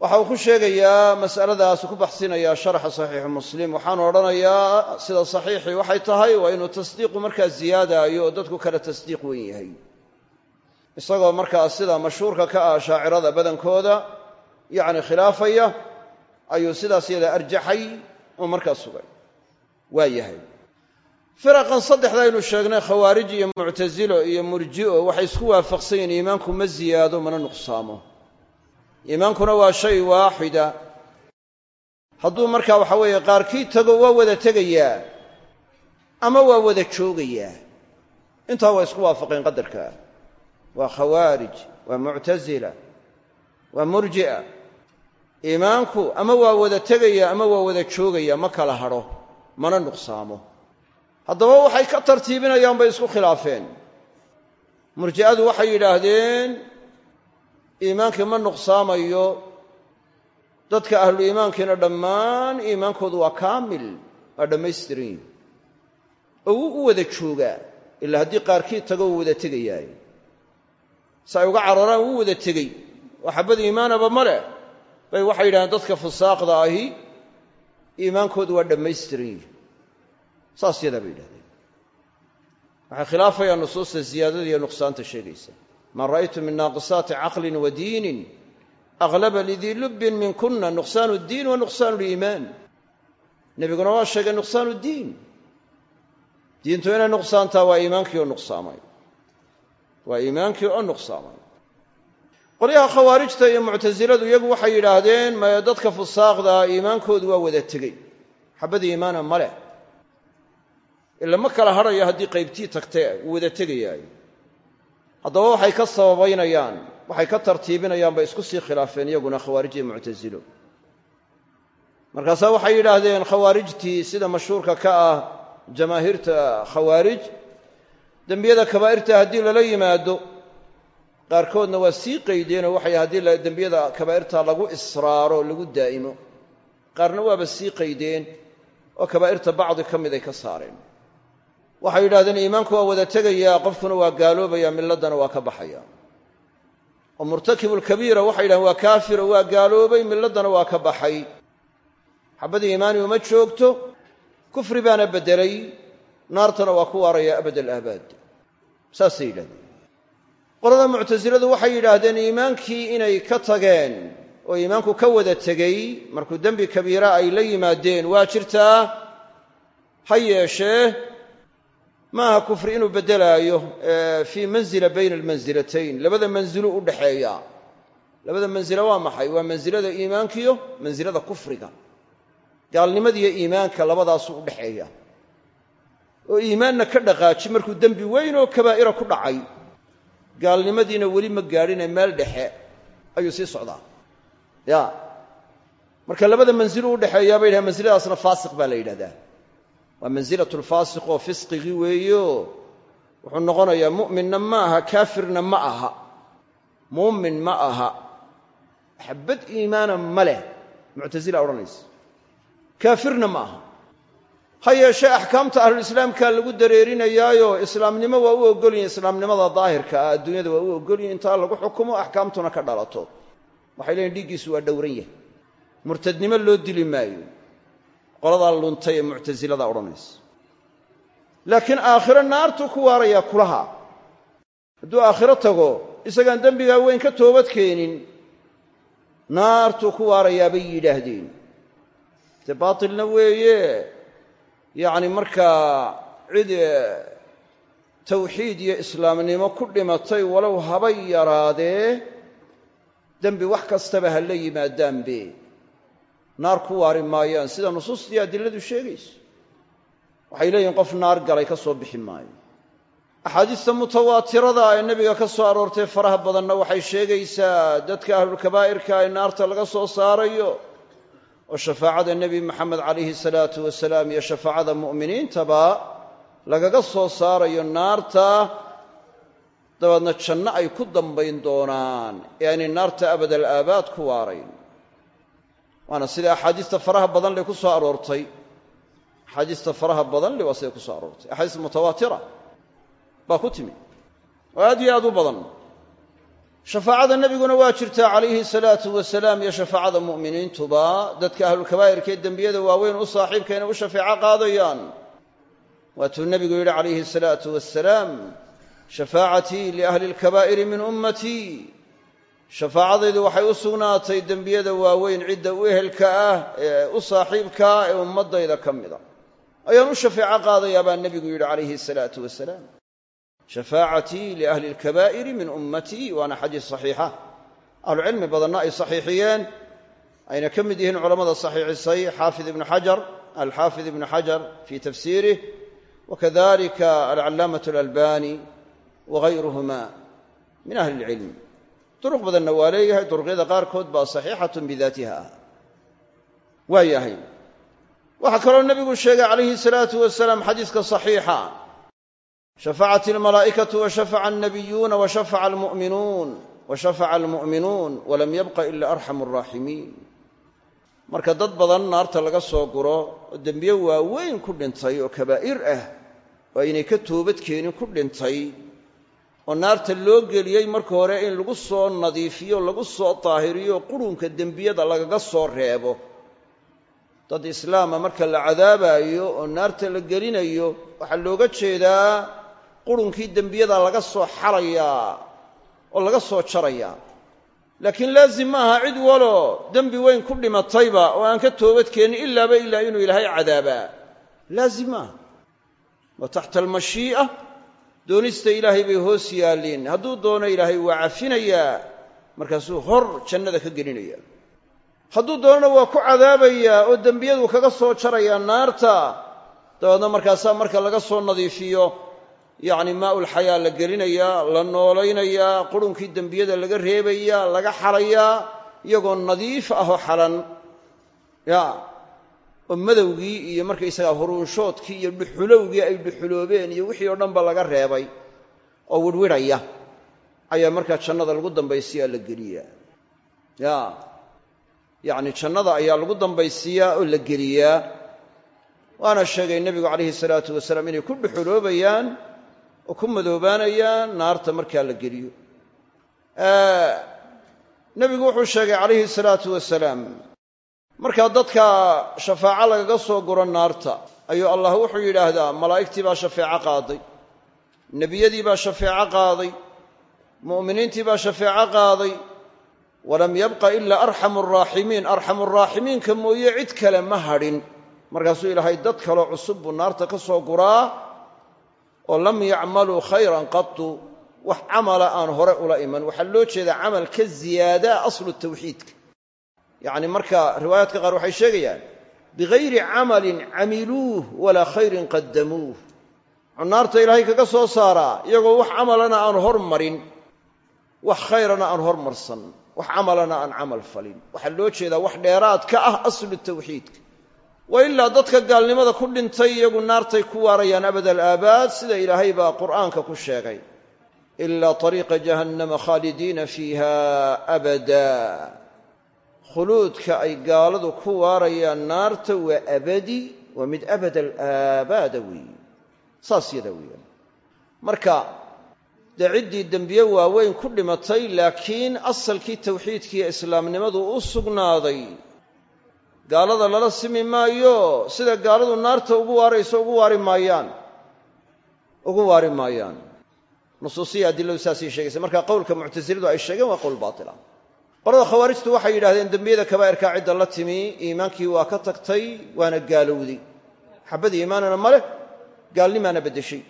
waxa uu ku sheegayaa mas'aladaas ku baxsinayaa sharaxa saxiixu muslim. Waxaanu odhanayaa sida saxiixii waxay tahay waa inuu tasdiiqu markaa ziyaadaayo oo dadku kale tasdiiq weyn yahay. Isagoo markaa sida mashhuurka ka ah shaacirada badankooda yacni khilaafaya ayuu sidaas yada arjaxay oo markaa sugay. Waa yahay. Firaqan saddexda aynu sheegnay khawaarij iyo muctasilo iyo murji'o waxay isku waafaqsan yihiin iimaanku ma ziyaado mana nuqsaamo iimaankuna waa shay waaxida. Hadduu markaa waxa weeye qaarkii tago waa wada tegayaa ama waa wada joogayaa. Intaa waa isku waafaqeen qadarka. Waa khawaarij waa muctasila waa murji'a. Iimaanku ama waa wada tegaya ama waa wada joogaya ma kala hadho mana nuqsaamo. Haddaba waxay ka tartiibinayaan bay isku khilaafeen. Murji'adu waxay yidhaahdeen iimaankii ma nuqsaamayo dadka ahlu iimaankiina dhammaan iimaankoodu waa kaamil waa dhammaystiran yihi u wada joogaa ilaa haddii qaarkii tago uu wada tegayaay. Si ay uga cararaan wuu wada tegey. Oo xabad iimaanaba ma leh. Bay waxay yidhahdeen dadka fusaaqda ahi iimaankoodu waa dhammaystiran saas yadaa bay yidhahdeen. Waxay khilaafayaan nusuusta ziyaadada iyo nuqsaanta sheegaysa maa ra'aytu min naaqisaati caqlin wa diinin aqlaba lidii lubbin min kuna nuqsaanu ddiin wa nuqsaanu liimaan nebiguna waa sheegay nuqsaanu ddiin diintu inay nuqsaantaa waa iimaankii oo nuqsaamay. Waa iimaankii oo nuqsaamay. Qolyaha khawaarijta iyo muctasiladu iyagu waxay yidhaahdeen maya dadka fusaaqda iimaankoodu waa wada tegey. Xabad iimaana ma leh. Ila ma kala hadhaya haddii qaybtii tagtee uu wada tegayaayo haddaba waxay ka sababaynayaan waxay ka tartiibinayaan bay isku sii khilaafeen iyaguna khawaarij iyo muctasilo markaasaa waxay yidhaahdeen khawaarijtii sida mashhuurka ka ah jamaahiirta khawaarij dembiyada kabaa'irta haddii lala yimaado qaarkoodna waa sii qaydeenoo waxay haddii dembiyada kabaa'irta lagu israaro lagu daa'imo. Qaarna waaba sii qaydeen oo kabaa'irta bacdi ka mid ay ka saareen waxay yidhahdeen iimaanku waa wada tegayaa qofkuna waa gaaloobaya milladdana waa ka baxaya. Oo murtakibulkabiira waxay yidhahdeen waa kaafir oo waa gaaloobay milladdana waa ka baxay. Xabad iimaani uma joogto kufri baana beddelay naartana waa ku waaraya abad alaabaad saasay yidhahdeen qolada muctasiladu waxay yidhaahdeen iimaankii inay ka tageen oo iimaanku ka wada tegey markuu dembi kabiira ay la yimaadeen waa jirtaa ha yeeshee maaha kufri inuu beddelaayo fii manzila bayna almansilatayn labada manzilo u dhaxeeya. Labada mansilo waa maxay? Waa mansilada iimaankiyo mansilada kufriga. Gaalnimadiiyo iimaanka labadaasu u dhaxeeya. Oo iimaanna ka dhaqaaji markuu dembi weyn oo kabaa'ira ku dhacay gaalnimadiina weli ma gaadhinee meel dhexe ayuu sii socdaa. Ya. Marka labada manzilo u dhexeeyaa bay yidhahen mansiladaasna faasiq baa la yidhahdaa waa mansilatulfaasiq oo fisqigii weeyo. Wuxuu noqonayaa mu'minna ma aha kaafirna ma aha. Muumin ma aha. Xabad iimaana ma leh. Muctasila odhanaysa. Kaafirna ma aha. Ha yeeshee axkaamta ahlulislaamkaa lagu dareerinayaayo islaamnimo waa u ogolyihin islaamnimada daahirka ah adduunyada waa u ogolyihin intaa lagu xukumo axkaamtuna ka dhalato. Waxay leeyiin dhiiggiisu waa dhowran yahay. Murtadnimo loo dili maayo qoladaa luntay ee muctasilada odhanaysa. Laakiin aakhiro naartuu ku waarayaa kulaha. Hadduu aakhiro tago isagaan dembigaa weyn ka toobad keenin naartuu ku waarayaa bay yidhaahdeen. Dee baatilna weeye yacni markaa cid tawxiid iyo islaamnimo ku dhimatay walow habay yaraadee dembi wax kastaba ha la yimaadaanbe naar ku waari maayaan. Sida nusuustii adiladu sheegayso. Waxay leeyihiin qof naar galay ka soo bixi maayo. Axaadiista mutawaatirada ee nebiga ka soo aroortay faraha badanna waxay sheegaysaa dadka ahlulkabaa'irka ee naarta laga soo saarayo oo shafaacada nebi maxamed calayhi salaatu wasalaam iyo shafaacada mu'miniintaba lagaga soo saarayo naarta. Dabeedna janno ay ku dambayn doonaan. Ee aynay naarta abadal aabaad ku waarayn waana sida axaadiista faraha badan le ku soo aroortay. Axaadiista faraha badan le waa siday ku soo aroortay. Axaadiis mutawaatira baa ku timi. Oo aad iyo aad u badan. Shafaacada nebiguna waa jirtaa calayhi salaatu wasalaam iyo shafaacada mu'miniintuba dadka ahlulkabaa'irka ee dembiyada waaweyn u saaxiibka inay u shafeeco qaadayaan. Waatuu nebigu yidhi calayhi salaatu wasalaam shafaacatii liahli alkabaa'iri min ummatii shafaacadaydu waxay u sugnaatay dembiyada waaweyn cidda u ehelka ah ee u saaxiibkaa ee ummaddayda ka mida ayaan u shafeeco qaadayaa baa nebigu yidhi calayhi salaatu wasalaam. Shafaacatii liahli alkabaa'iri min ummatii waana xadiis saxiixa. Ahlucilmi badanna ay saxiixiyeen. Ayna ka mid yihiin culammada saxiixisay xaafid ibnu xajar alxaafid ibnu xajar fii tafsiirih wakadalika alcallaamatu alalbani wagayruhuma min ahli ilcilm duruq badanna waa leeyahay duruqyada qaarkood baa saxiixatun bidaatiha ah. Waa yahay. Waxaa kaloo nebigu sheegay calayhi salaatu wasalaam xadiiska saxiixa. Shafacat almalaa'ikatu wa shafaca alnabiyuuna wa shafaca almu'minuun wa shafaca almu'minuun walam yabqa ila arxamu araaximiin marka dad badan naarta laga soo guro oo dembiye waaweyn ku dhintay oo kabaa'ir ah oo aynay ka toobadkeenin ku dhintay oo naarta loo geliyey marka hore in lagu soo nadiifiyo lagu soo daahiriyo qurunka dembiyada lagaga soo reebo. Dad islaama marka la cadaabaayo oo naarta la gelinayo waxaa looga jeedaa qurunkii dembiyada laga soo xalayaa oo laga soo jarayaa laakiin laazim ma aha cid walo dembi weyn ku dhimatayba oo aan ka toobadkeenin ilaaba ilaa inuu ilaahay cadaabaa. Laazim maaha. Wa taxta almashii'a doonista ilaahay bay hoos yaalliin. Hadduu doono ilaahay waa cafinayaa markaasuu hor jannada ka gelinaya. Hadduu doonana waa ku cadaabayaa oo dembiyadu kaga soo jarayaa naarta dabeedna markaasaa marka laga soo nadiifiyo. Yacni maaulxayaa la gelinayaa la noolaynayaa qurunkii dembiyada laga reebayaa laga xalayaa iyagoo nadiif ah oo xalan. Ya oo madowgii iyo markaysagaa huruunshoodkii iyo dhuxulowgii ay dhuxuloobeen iyo wixii oo dhanba laga reebay oo wirhwidhaya ayaa markaa jannada lagu dambaysiyaa la geliyaa. Ya yacni jannada ayaa lagu dambaysiiyaa oo la geliyaa. Waana sheegay nebigu calayhi salaatu wasalaam inay ku dhuxuloobayaan oo ku madoobaanayaan naarta markaa la geliyo. Nebigu wuxuu sheegay calayhi salaatu wasalaam markaa dadka shafaaco lagaga soo guro naarta ayuu allah wuxuu yidhaahdaa malaa'igtii baa shafeeco qaaday nebiyadii baa shafeeco qaaday mu'miniintii baa shafeeco qaaday. Walam yabqa ilaa arxamu araaximiin arxamu araaximiinka mooye cid kale ma hadhin. Markaasuu ilaahay dad kaloo cusub buu naarta ka soo guraa oo lam yacmaluu khayran qatu wax camala aan hore ula iman. Waxaa loo jeedaa camal ka ziyaadaa aslu tawxiidka yacni marka riwaayaadka qaar waxay sheegayaan bigayri camalin camiluuh walaa khayrin qadamuuh wuxuu ilaahay kaga soo saaraa iyagoo wax camalana aan hormarin wax khayrana aan hormarsan wax camalana aan camal falin. Waxaa loo jeedaa wax dheeraad ka ah aslu tawxiidka. Wa ilaa dadka gaalnimada ku dhintay iyagu naartay ku waarayaan abada alaabaad sida ilaahay baa qur'aanka ku sheegay. Ilaa طariiqa jahannama khaalidiina fiiha abada khuluudka ay gaaladu ku waarayaan naarta waa abadi waa mid abada alaabaada weeye. Saas yadaa weeyaan. Marka dee ciddii dembiye waaweyn ku dhimatay laakiin asalkii tawxiidkiiyo islaamnimadu u sugnaaday gaalada lala simi maayo sida gaaladu naarta ugu waarayso ugu waari maayaan. Ugu waari maayaan. Nusuusiya adiladu saasay sheegaysa marka qowlka muctasiladu ay sheegeen waa qowl baatila qolada khawaarijtu waxay yidhahdeen dembiyada kabaa'irkaa cidda la timi iimaankii waa ka tagtay waana gaalowday xabad iimaanana ma leh gaalnimaana beddeshay.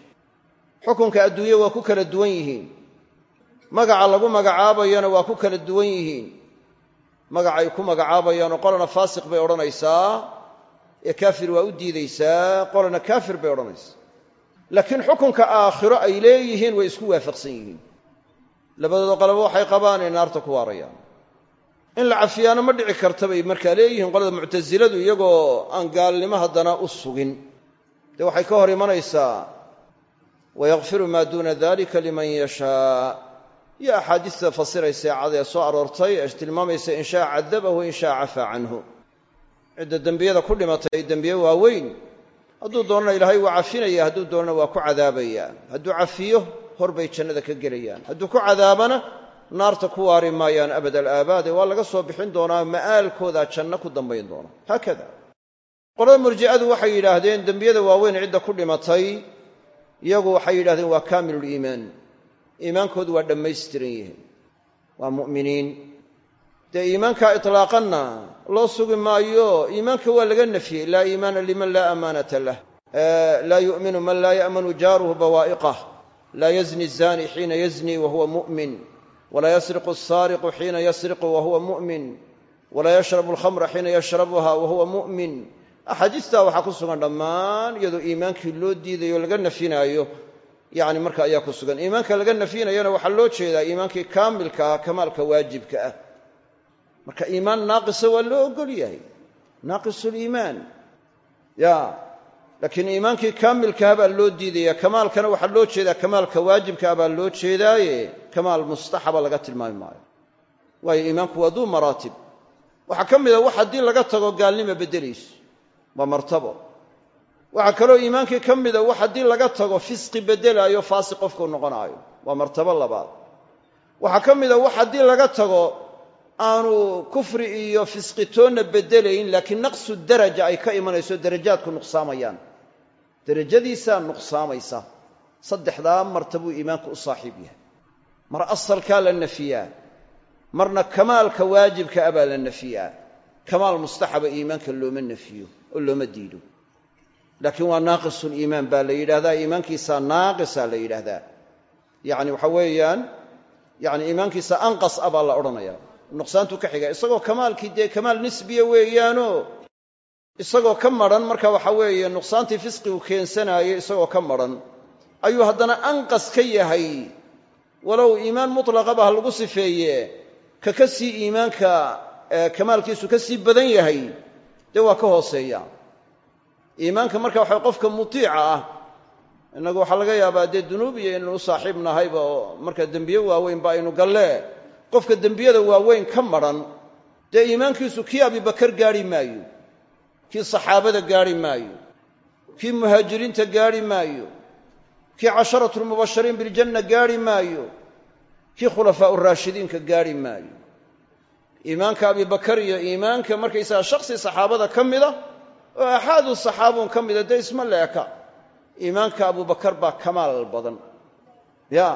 Xukunka adduunye waa ku kala duwan yihiin. Magaca lagu magacaabayana waa ku kala duwan yihiin. Magacay ku magacaabayaanoo qolana faasiq bay odhanaysaa ee kaafir waa u diidaysaa qolana kaafir bay odhanaysaa. Laakiin xukunka aakhiro ay leeyihiin way isku waafaqsan yihiin. Labadooda qolobo waxay qabaan inay naarta ku waarayaan in la cafiyaana ma dhici karta bay markaa leeyihiin qolada muctasiladu iyagoo aan gaalnimo haddana u sugin. Dee waxay ka hor imanaysaa wayakfiru maa duuna dalika liman yashaa. Iyo axaadiista fasiraysa ee soo aroortay ee tilmaamaysa in shaa cadabahu in shaa cafaa canhu. Cidda dembiyada ku dhimatay dembiye waaweyn. Hadduu doonana ilaahay waa cafinaya hadduu doonana waa ku cadaabaya hadduu cafiyo hor bay jannada ka gelayaan. Hadduu ku cadaabana naarta ku waari maayaan abad alaabaade waa laga soo bixin doonaa ma'aalkoodaa janno ku dambayn doona haakada. Qolada murji'adu waxay yidhaahdeen dembiyada waaweyn cidda ku dhimatay iyagu waxay yidhahdeen waa kaamiluliimaan iimaankoodu waa dhammaystiran yihiin. Waa mu'miniin. Dee iimaanka itlaaqanna loo sugi maayo iimaanka waa laga nafyey laa iimaana liman laa amaanata lah. Laa yu'minu man laa ya'manu jaaruhu bawaa'iqah. Laa yazni zani xiina yazni wa huwa mu'min walaa yasriqu asaariqu xiina yasriqu wa huwa mu'min walaa yashrabu alkhamra xiina yashrabuha wa huwa mu'min axaadiistaa waxaa ku sugan dhammaan iyadoo iimaankii loo diidayo laga nafyinaayo yani marka ayaa ku sugan iimaanka laga nafyinayana waxaa loo jeedaa iimaankii kaamilka ah kamaalka waajibka ah marka iimaan naaqisa waa loo ogol yahay ya laakiin iimaankii kaamilkaah baa loo diidaya kamaalkana waxaa loo jeedaa kamaalka waajibkaa baa loo jeedaaye. Kamaal mustaxaba laga tilmaami maayo. Waayo iimaanku waa duu maraatib. Waxaa ka mid a wax haddii laga tago gaalnima beddelayso waa martabo. Waxaa kaloo iimaankii ka mida wax haddii laga tago fisqi beddelaayo faasiq qofkuu noqonaayo. Waa martabo labaad. Waxaa ka mida wax haddii laga tago aanu kufri iyo fisqitoonna beddelayn laakiin naqsu daraja ay ka imanayso darajaadku nuqsaamayaan derajadiisaa nuqsaamaysa. Saddexdaa martabuu iimaanku u saaxiib yahay. Mar asalkaa la nafiyaa marna kamaalka waajibka a baa la nafiyaa. Kamaal mustaxaba iimaanka looma nafiyo oo looma diido. Laakiin waa naaqisuliimaan baa la yidhahdaa iimaankiisaa naaqisaa la yidhaahdaa. Yacni waxa weeyaan yani iimaankiisa anqas a baa la odhanaya nuqsaantu ka xiga isagoo kamaalkii dee kamaal nisbiya weeyaano isagoo ka madran marka waxa weeye nuqsaantii fisqigu keensanaayay isagoo ka madran ayuu haddana anqas ka yahay. Walow iimaan mutlaqaba ha lagu sifeeye ka ka sii iimaanka kamaalkiisu ka sii badan yahay dee waa ka hooseeya. Iimaanka marka waxa qofka mutiica ah innagu waxaa laga yaabaa dee dunuub iyo inaynu u saaxiib nahayba marka dembiye waaweyn ba aynu galle. Qofka dembiyada waaweyn ka madran dee iimaankiisu kii abibakar gaadhi maayo kii saxaabada gaadhi maayo. Kii muhaajiriinta gaadhi maayo. Kii casharatulmubashiriin biljanna gaadhi maayo. Kii khulafaa uraashidiinka gaadhi maayo. Iimaanka abibakar iyo iimaanka markaysaga shakhsi saxaabada ka mida oo axaadu saxaabuun ka mida dee isma leeka. Iimaanka abubakar baa kamaal badan. Ya.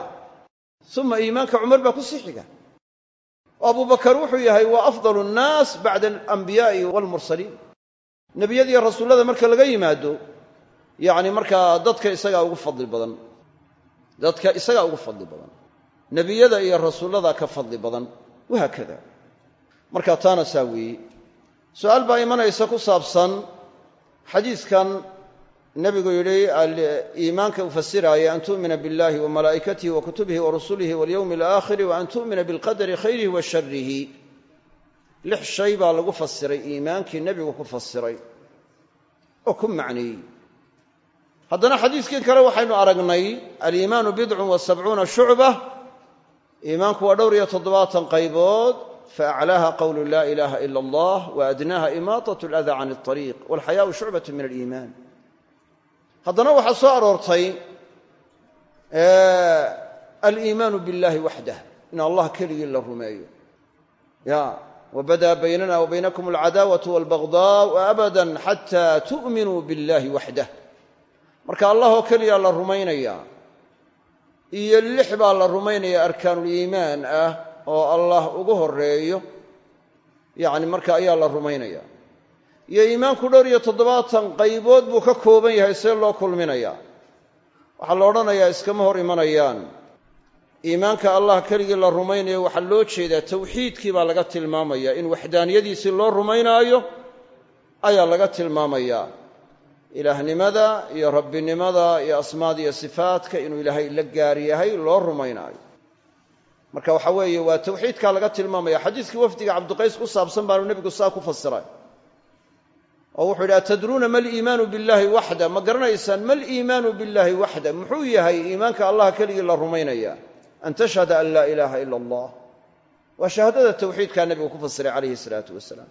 Uma iimaanka cumar baa ku sii xiga. Oo abubakar wuxuu yahay waa afdal nnaas bacda alambiyaai waalmursaliin nebiyadiiyo rasuullada marka laga yimaado yacni markaa dadka isagaa ugu fadli badan dadka isagaa ugu fadli badan nebiyada iyo rasuullada ka fadli badan wahaakada marka taana saa weeye. Su'aal baa imanaysa ku saabsan xadiidkan nebigu yidhi iimaanka u fasiraaya an tu'mina biاllahi wa malaa'ikatihi wa kutubihi wa rusulihi walyowmi alaakhiri wa an tu'mina bilqadari khayrihi wa sharihi lix shay baa lagu fasiray iimaankii nebigu ku fasiray. Oo ku macneeyey haddana xadiiskii kale waxaynu aragnay aliimaanu bidcun wa sabcuuna shucba. Iimaanku waa dhowr iyo toddobaatan qaybood. Faaclaaha qowlu laa ilaaha ila allah wa adnaaha imaatat aladaa can alطariiq walxayaau shucbat min aliimaan. Haddana waxaa soo aroortay aliimaanu biاllahi waxdah in allah keligii la rumeeyo. Ya wbadaa baynana wa baynakum alcadaawatu walbagdaau abadan xataa tu'minuu biاllahi waxdah marka allah oo keliya la rumaynayaa iyo lix baa la rumaynaya arkaanuliimaan ah oo allah ugu horeeyo yacni marka ayaa la rumaynaya iyo iimaanku dhowr iyo toddobaatan qaybood buu ka kooban yahay see loo kulminaya waxaa la odhanayaa iskama hor imanayaan iimaanka allah keligii la rumaynayo waxaa loo jeedaa tawxiidkii baa laga tilmaamaya. In waxdaaniyadiisii loo rumaynaayo ayaa laga tilmaamayaa ilaahnimada iyo rabbinimada iyo asmaada iyo sifaatka inuu ilaahay la gaar yahay loo rumaynaayo. Marka waxa weeye waa tawxiidkaa laga tilmaamaya. Xadiiskii wafdiga cabdiqays ku saabsan baanu nebigu saa ku fasiray oo wuxuu yidhi atadruuna ma liimaanu billahi waxda ma garanaysaan ma liimaanu billahi waxda muxuu yahay iimaanka allah keligii la rumaynaya an tashhada an laa ilaaha ila allah waa shahaadada tawxiidkaa nebigu ku fasiray calayhi salaatu wasalaam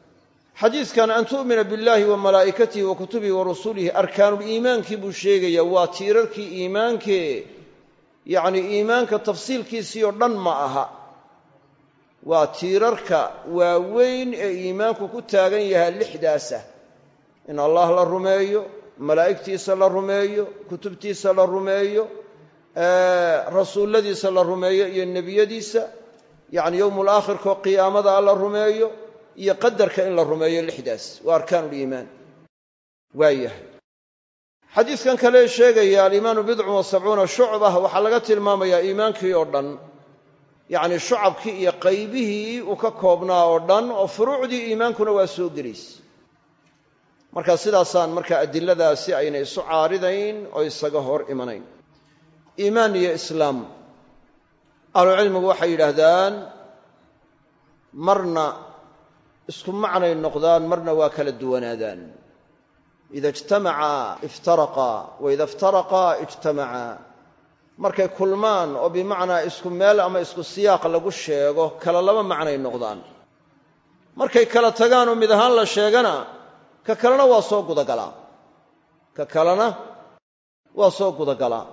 xadiidkan an tu'mina billahi wa malaa'ikatihi wa kutubihi wa rusulihi arkaanuliimaankii buu sheegaya waa tiirarkii iimaankee yacni iimaanka tafsiilkiisii oo dhan ma aha waa tiirarka waaweyn ee iimaanku ku taagan yahaa lixdaasah in allah la rumeeyo malaa'igtiisa la rumeeyo kutubtiisa la rumeeyo rasuulladiisa la rumeeyo iyo nebiyadiisa yacni yowmul aakhirkao qiyaamada la rumeeyo iyo qadarka in la rumeeyo lixdaas. Waa arkaanuliimaan waayahay xadiidkan kale sheegaya aliimaanu bidcun wa shucbah waxaa laga tilmaamayaa iimaankii oo dhan. Yacni shucabkii iyo qaybihii uu ka koobnaa oo dhan oo furuucdii iimaankuna waa soo gelaysa marka sidaasaan marka adiladaasi ayna isu caaridayn oo isaga hor imanayn iimaan iyo islaam. Ahlucilmigu waxay yidhaahdaan marna isku macnay noqdaan marna waa kala duwanaadaan. Ida ijtamaca iftaraqa wa ida iftaraqa ijtamacaa markay kulmaan oo bimacnaa isku meel ama isku siyaaq lagu sheego kala laba macnay noqdaan. Markay kala tagaan oo mid ahaan la sheegana ka kalena waa soo gudagalaa. Ka kalena waa soo gudagalaa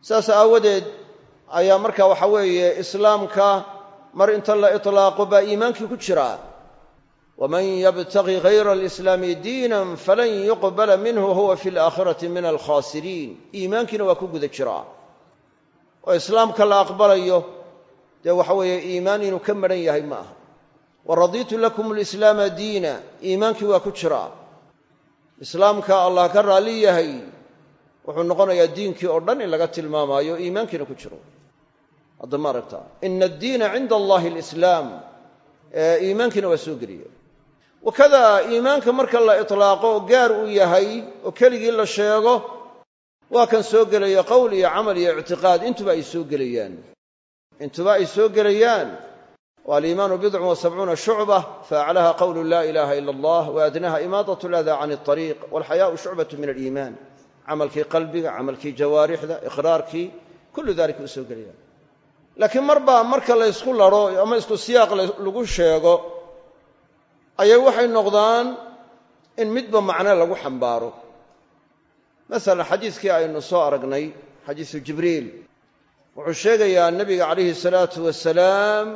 saas aawadeed ayaa marka waxa weeye islaamka mar inta la itlaaqo baa iimaankii ku jiraa waman yabtagi hayra alislaami diinan falan yuqbala minhu huwa fi alaakhirati min alkhaasiriin iimaankiina waa ku guda jiraa oo islaamka la aqbalayo dee waxa weeye iimaan inuu ka madhan yahay ma aha. Wa radiitu lakum alislaama diina iimaankii waa ku jiraa islaamka allah ka raalli yahay wuxuu noqonayaa diinkii oo dhan in laga tilmaamaayo iimaankiina ku jiro. Hadda ma aragtaa ina addiina cinda allahi alislaam. Iimaankiina waa soo geliya. Wakada iimaanka marka la itlaaqo oo gaar uu yahay oo keligii la sheego waa kan soo gelaya qowl iyo camal iyo ictiqaad. Intuba ay soo gelayaan. Intuba ay soo gelayaan. Wa aliimaanu bidcun wa sabcuuna shucba faaclaha qowlu laa ilaaha ila allah wa adnaha imaadat ladaa can alariiq walxayaau shucbatu min aliimaan camalkii qalbiga camalkii jawaarixda iqraarkii kullu dalika uu soo gelayaan laakiin marbaa marka la ysku laro ama isku siyaaq lagu sheego ayay waxay noqdaan in midba macno lagu xambaaro. Masalan xadiiskii aynu soo aragnay xadiisu jibriil wuxuu sheegayaa nebiga calayhi salaatu wasalaam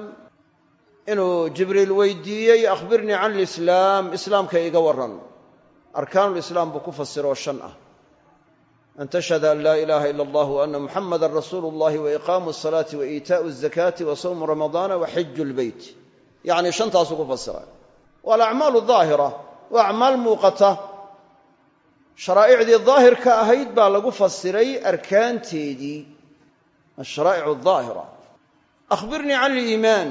inuu jibriil weydiiyey akhbirnii can lislaam islaamka iga warran. Arkaanulislaam buu ku fasiroo shan ah an tashhada an laa ilaaha ila allah ana muxamadan rasuulu اllahi wa iqaamu asalaati wa iitaau azakaati wa sawmu ramadaana wa xiju lbeyt yacni shantaasuu ku fasira waa alacmaalu daahira waa acmaal muuqata sharaa'icdii daahirka ahayd baa lagu fasiray arkaanteedii asharaa'ic daahira akhbirnii can liimaan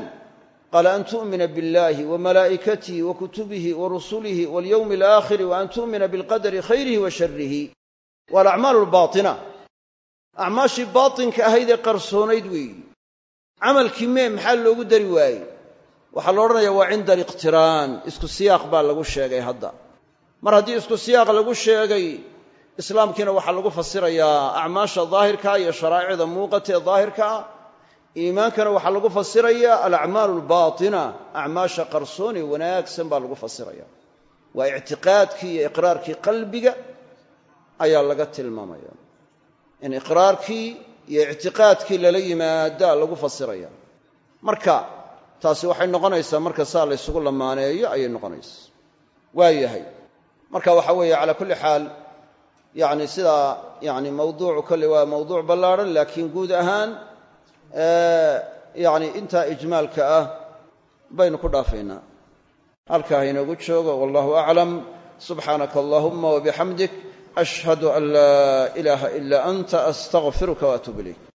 qaala an tu'mina biاllahi wa malaa'ikatihi wa kutubihi wa rusulihi walyowmi alaakhiri wa an tu'mina bilqadari khayrihi wa sharihi waa alacmaalu albaatina acmaashii baatinka ahayd ee qarsoonayd weeyi camalkii mee maxaa loogu dari waayey? Waxaa la odhanayaa waa cinda aliqtiraan. Isku siyaaq baa lagu sheegay hadda. Mar haddii isku siyaaq lagu sheegay islaamkiina waxaa lagu fasirayaa acmaasha daahirkaa iyo sharaa'icda muuqata ee ah. Iimaankana waxaa lagu fasirayaa alacmaalu albaatina acmaasha qarsoon ee wanaagsan baa lagu fasiraya waa ictiqaadkii iyo iqraarkii qalbiga ayaa laga tilmaamaya. In iqraarkii iyo ictiqaadkii lala yimaadaa lagu fasiraya. Marka taasi waxay noqonaysaa marka saa la ysugu lamaaneeyo ayay noqonaysaa waayahay marka waxa weeye calaa kulli xaal yani sidaa yani mawduucu kolley waa mawduuc ballaarhan laakiin guud ahaan yani intaa ijmaalka ah baynu ku dhaafaynaa. Halkaa ha inoogu joogo wallahu aclam subxaanaka allahuma wabixamdik ashhadu an laa ilaaha ila anta astaqfiruka waatuub ilayk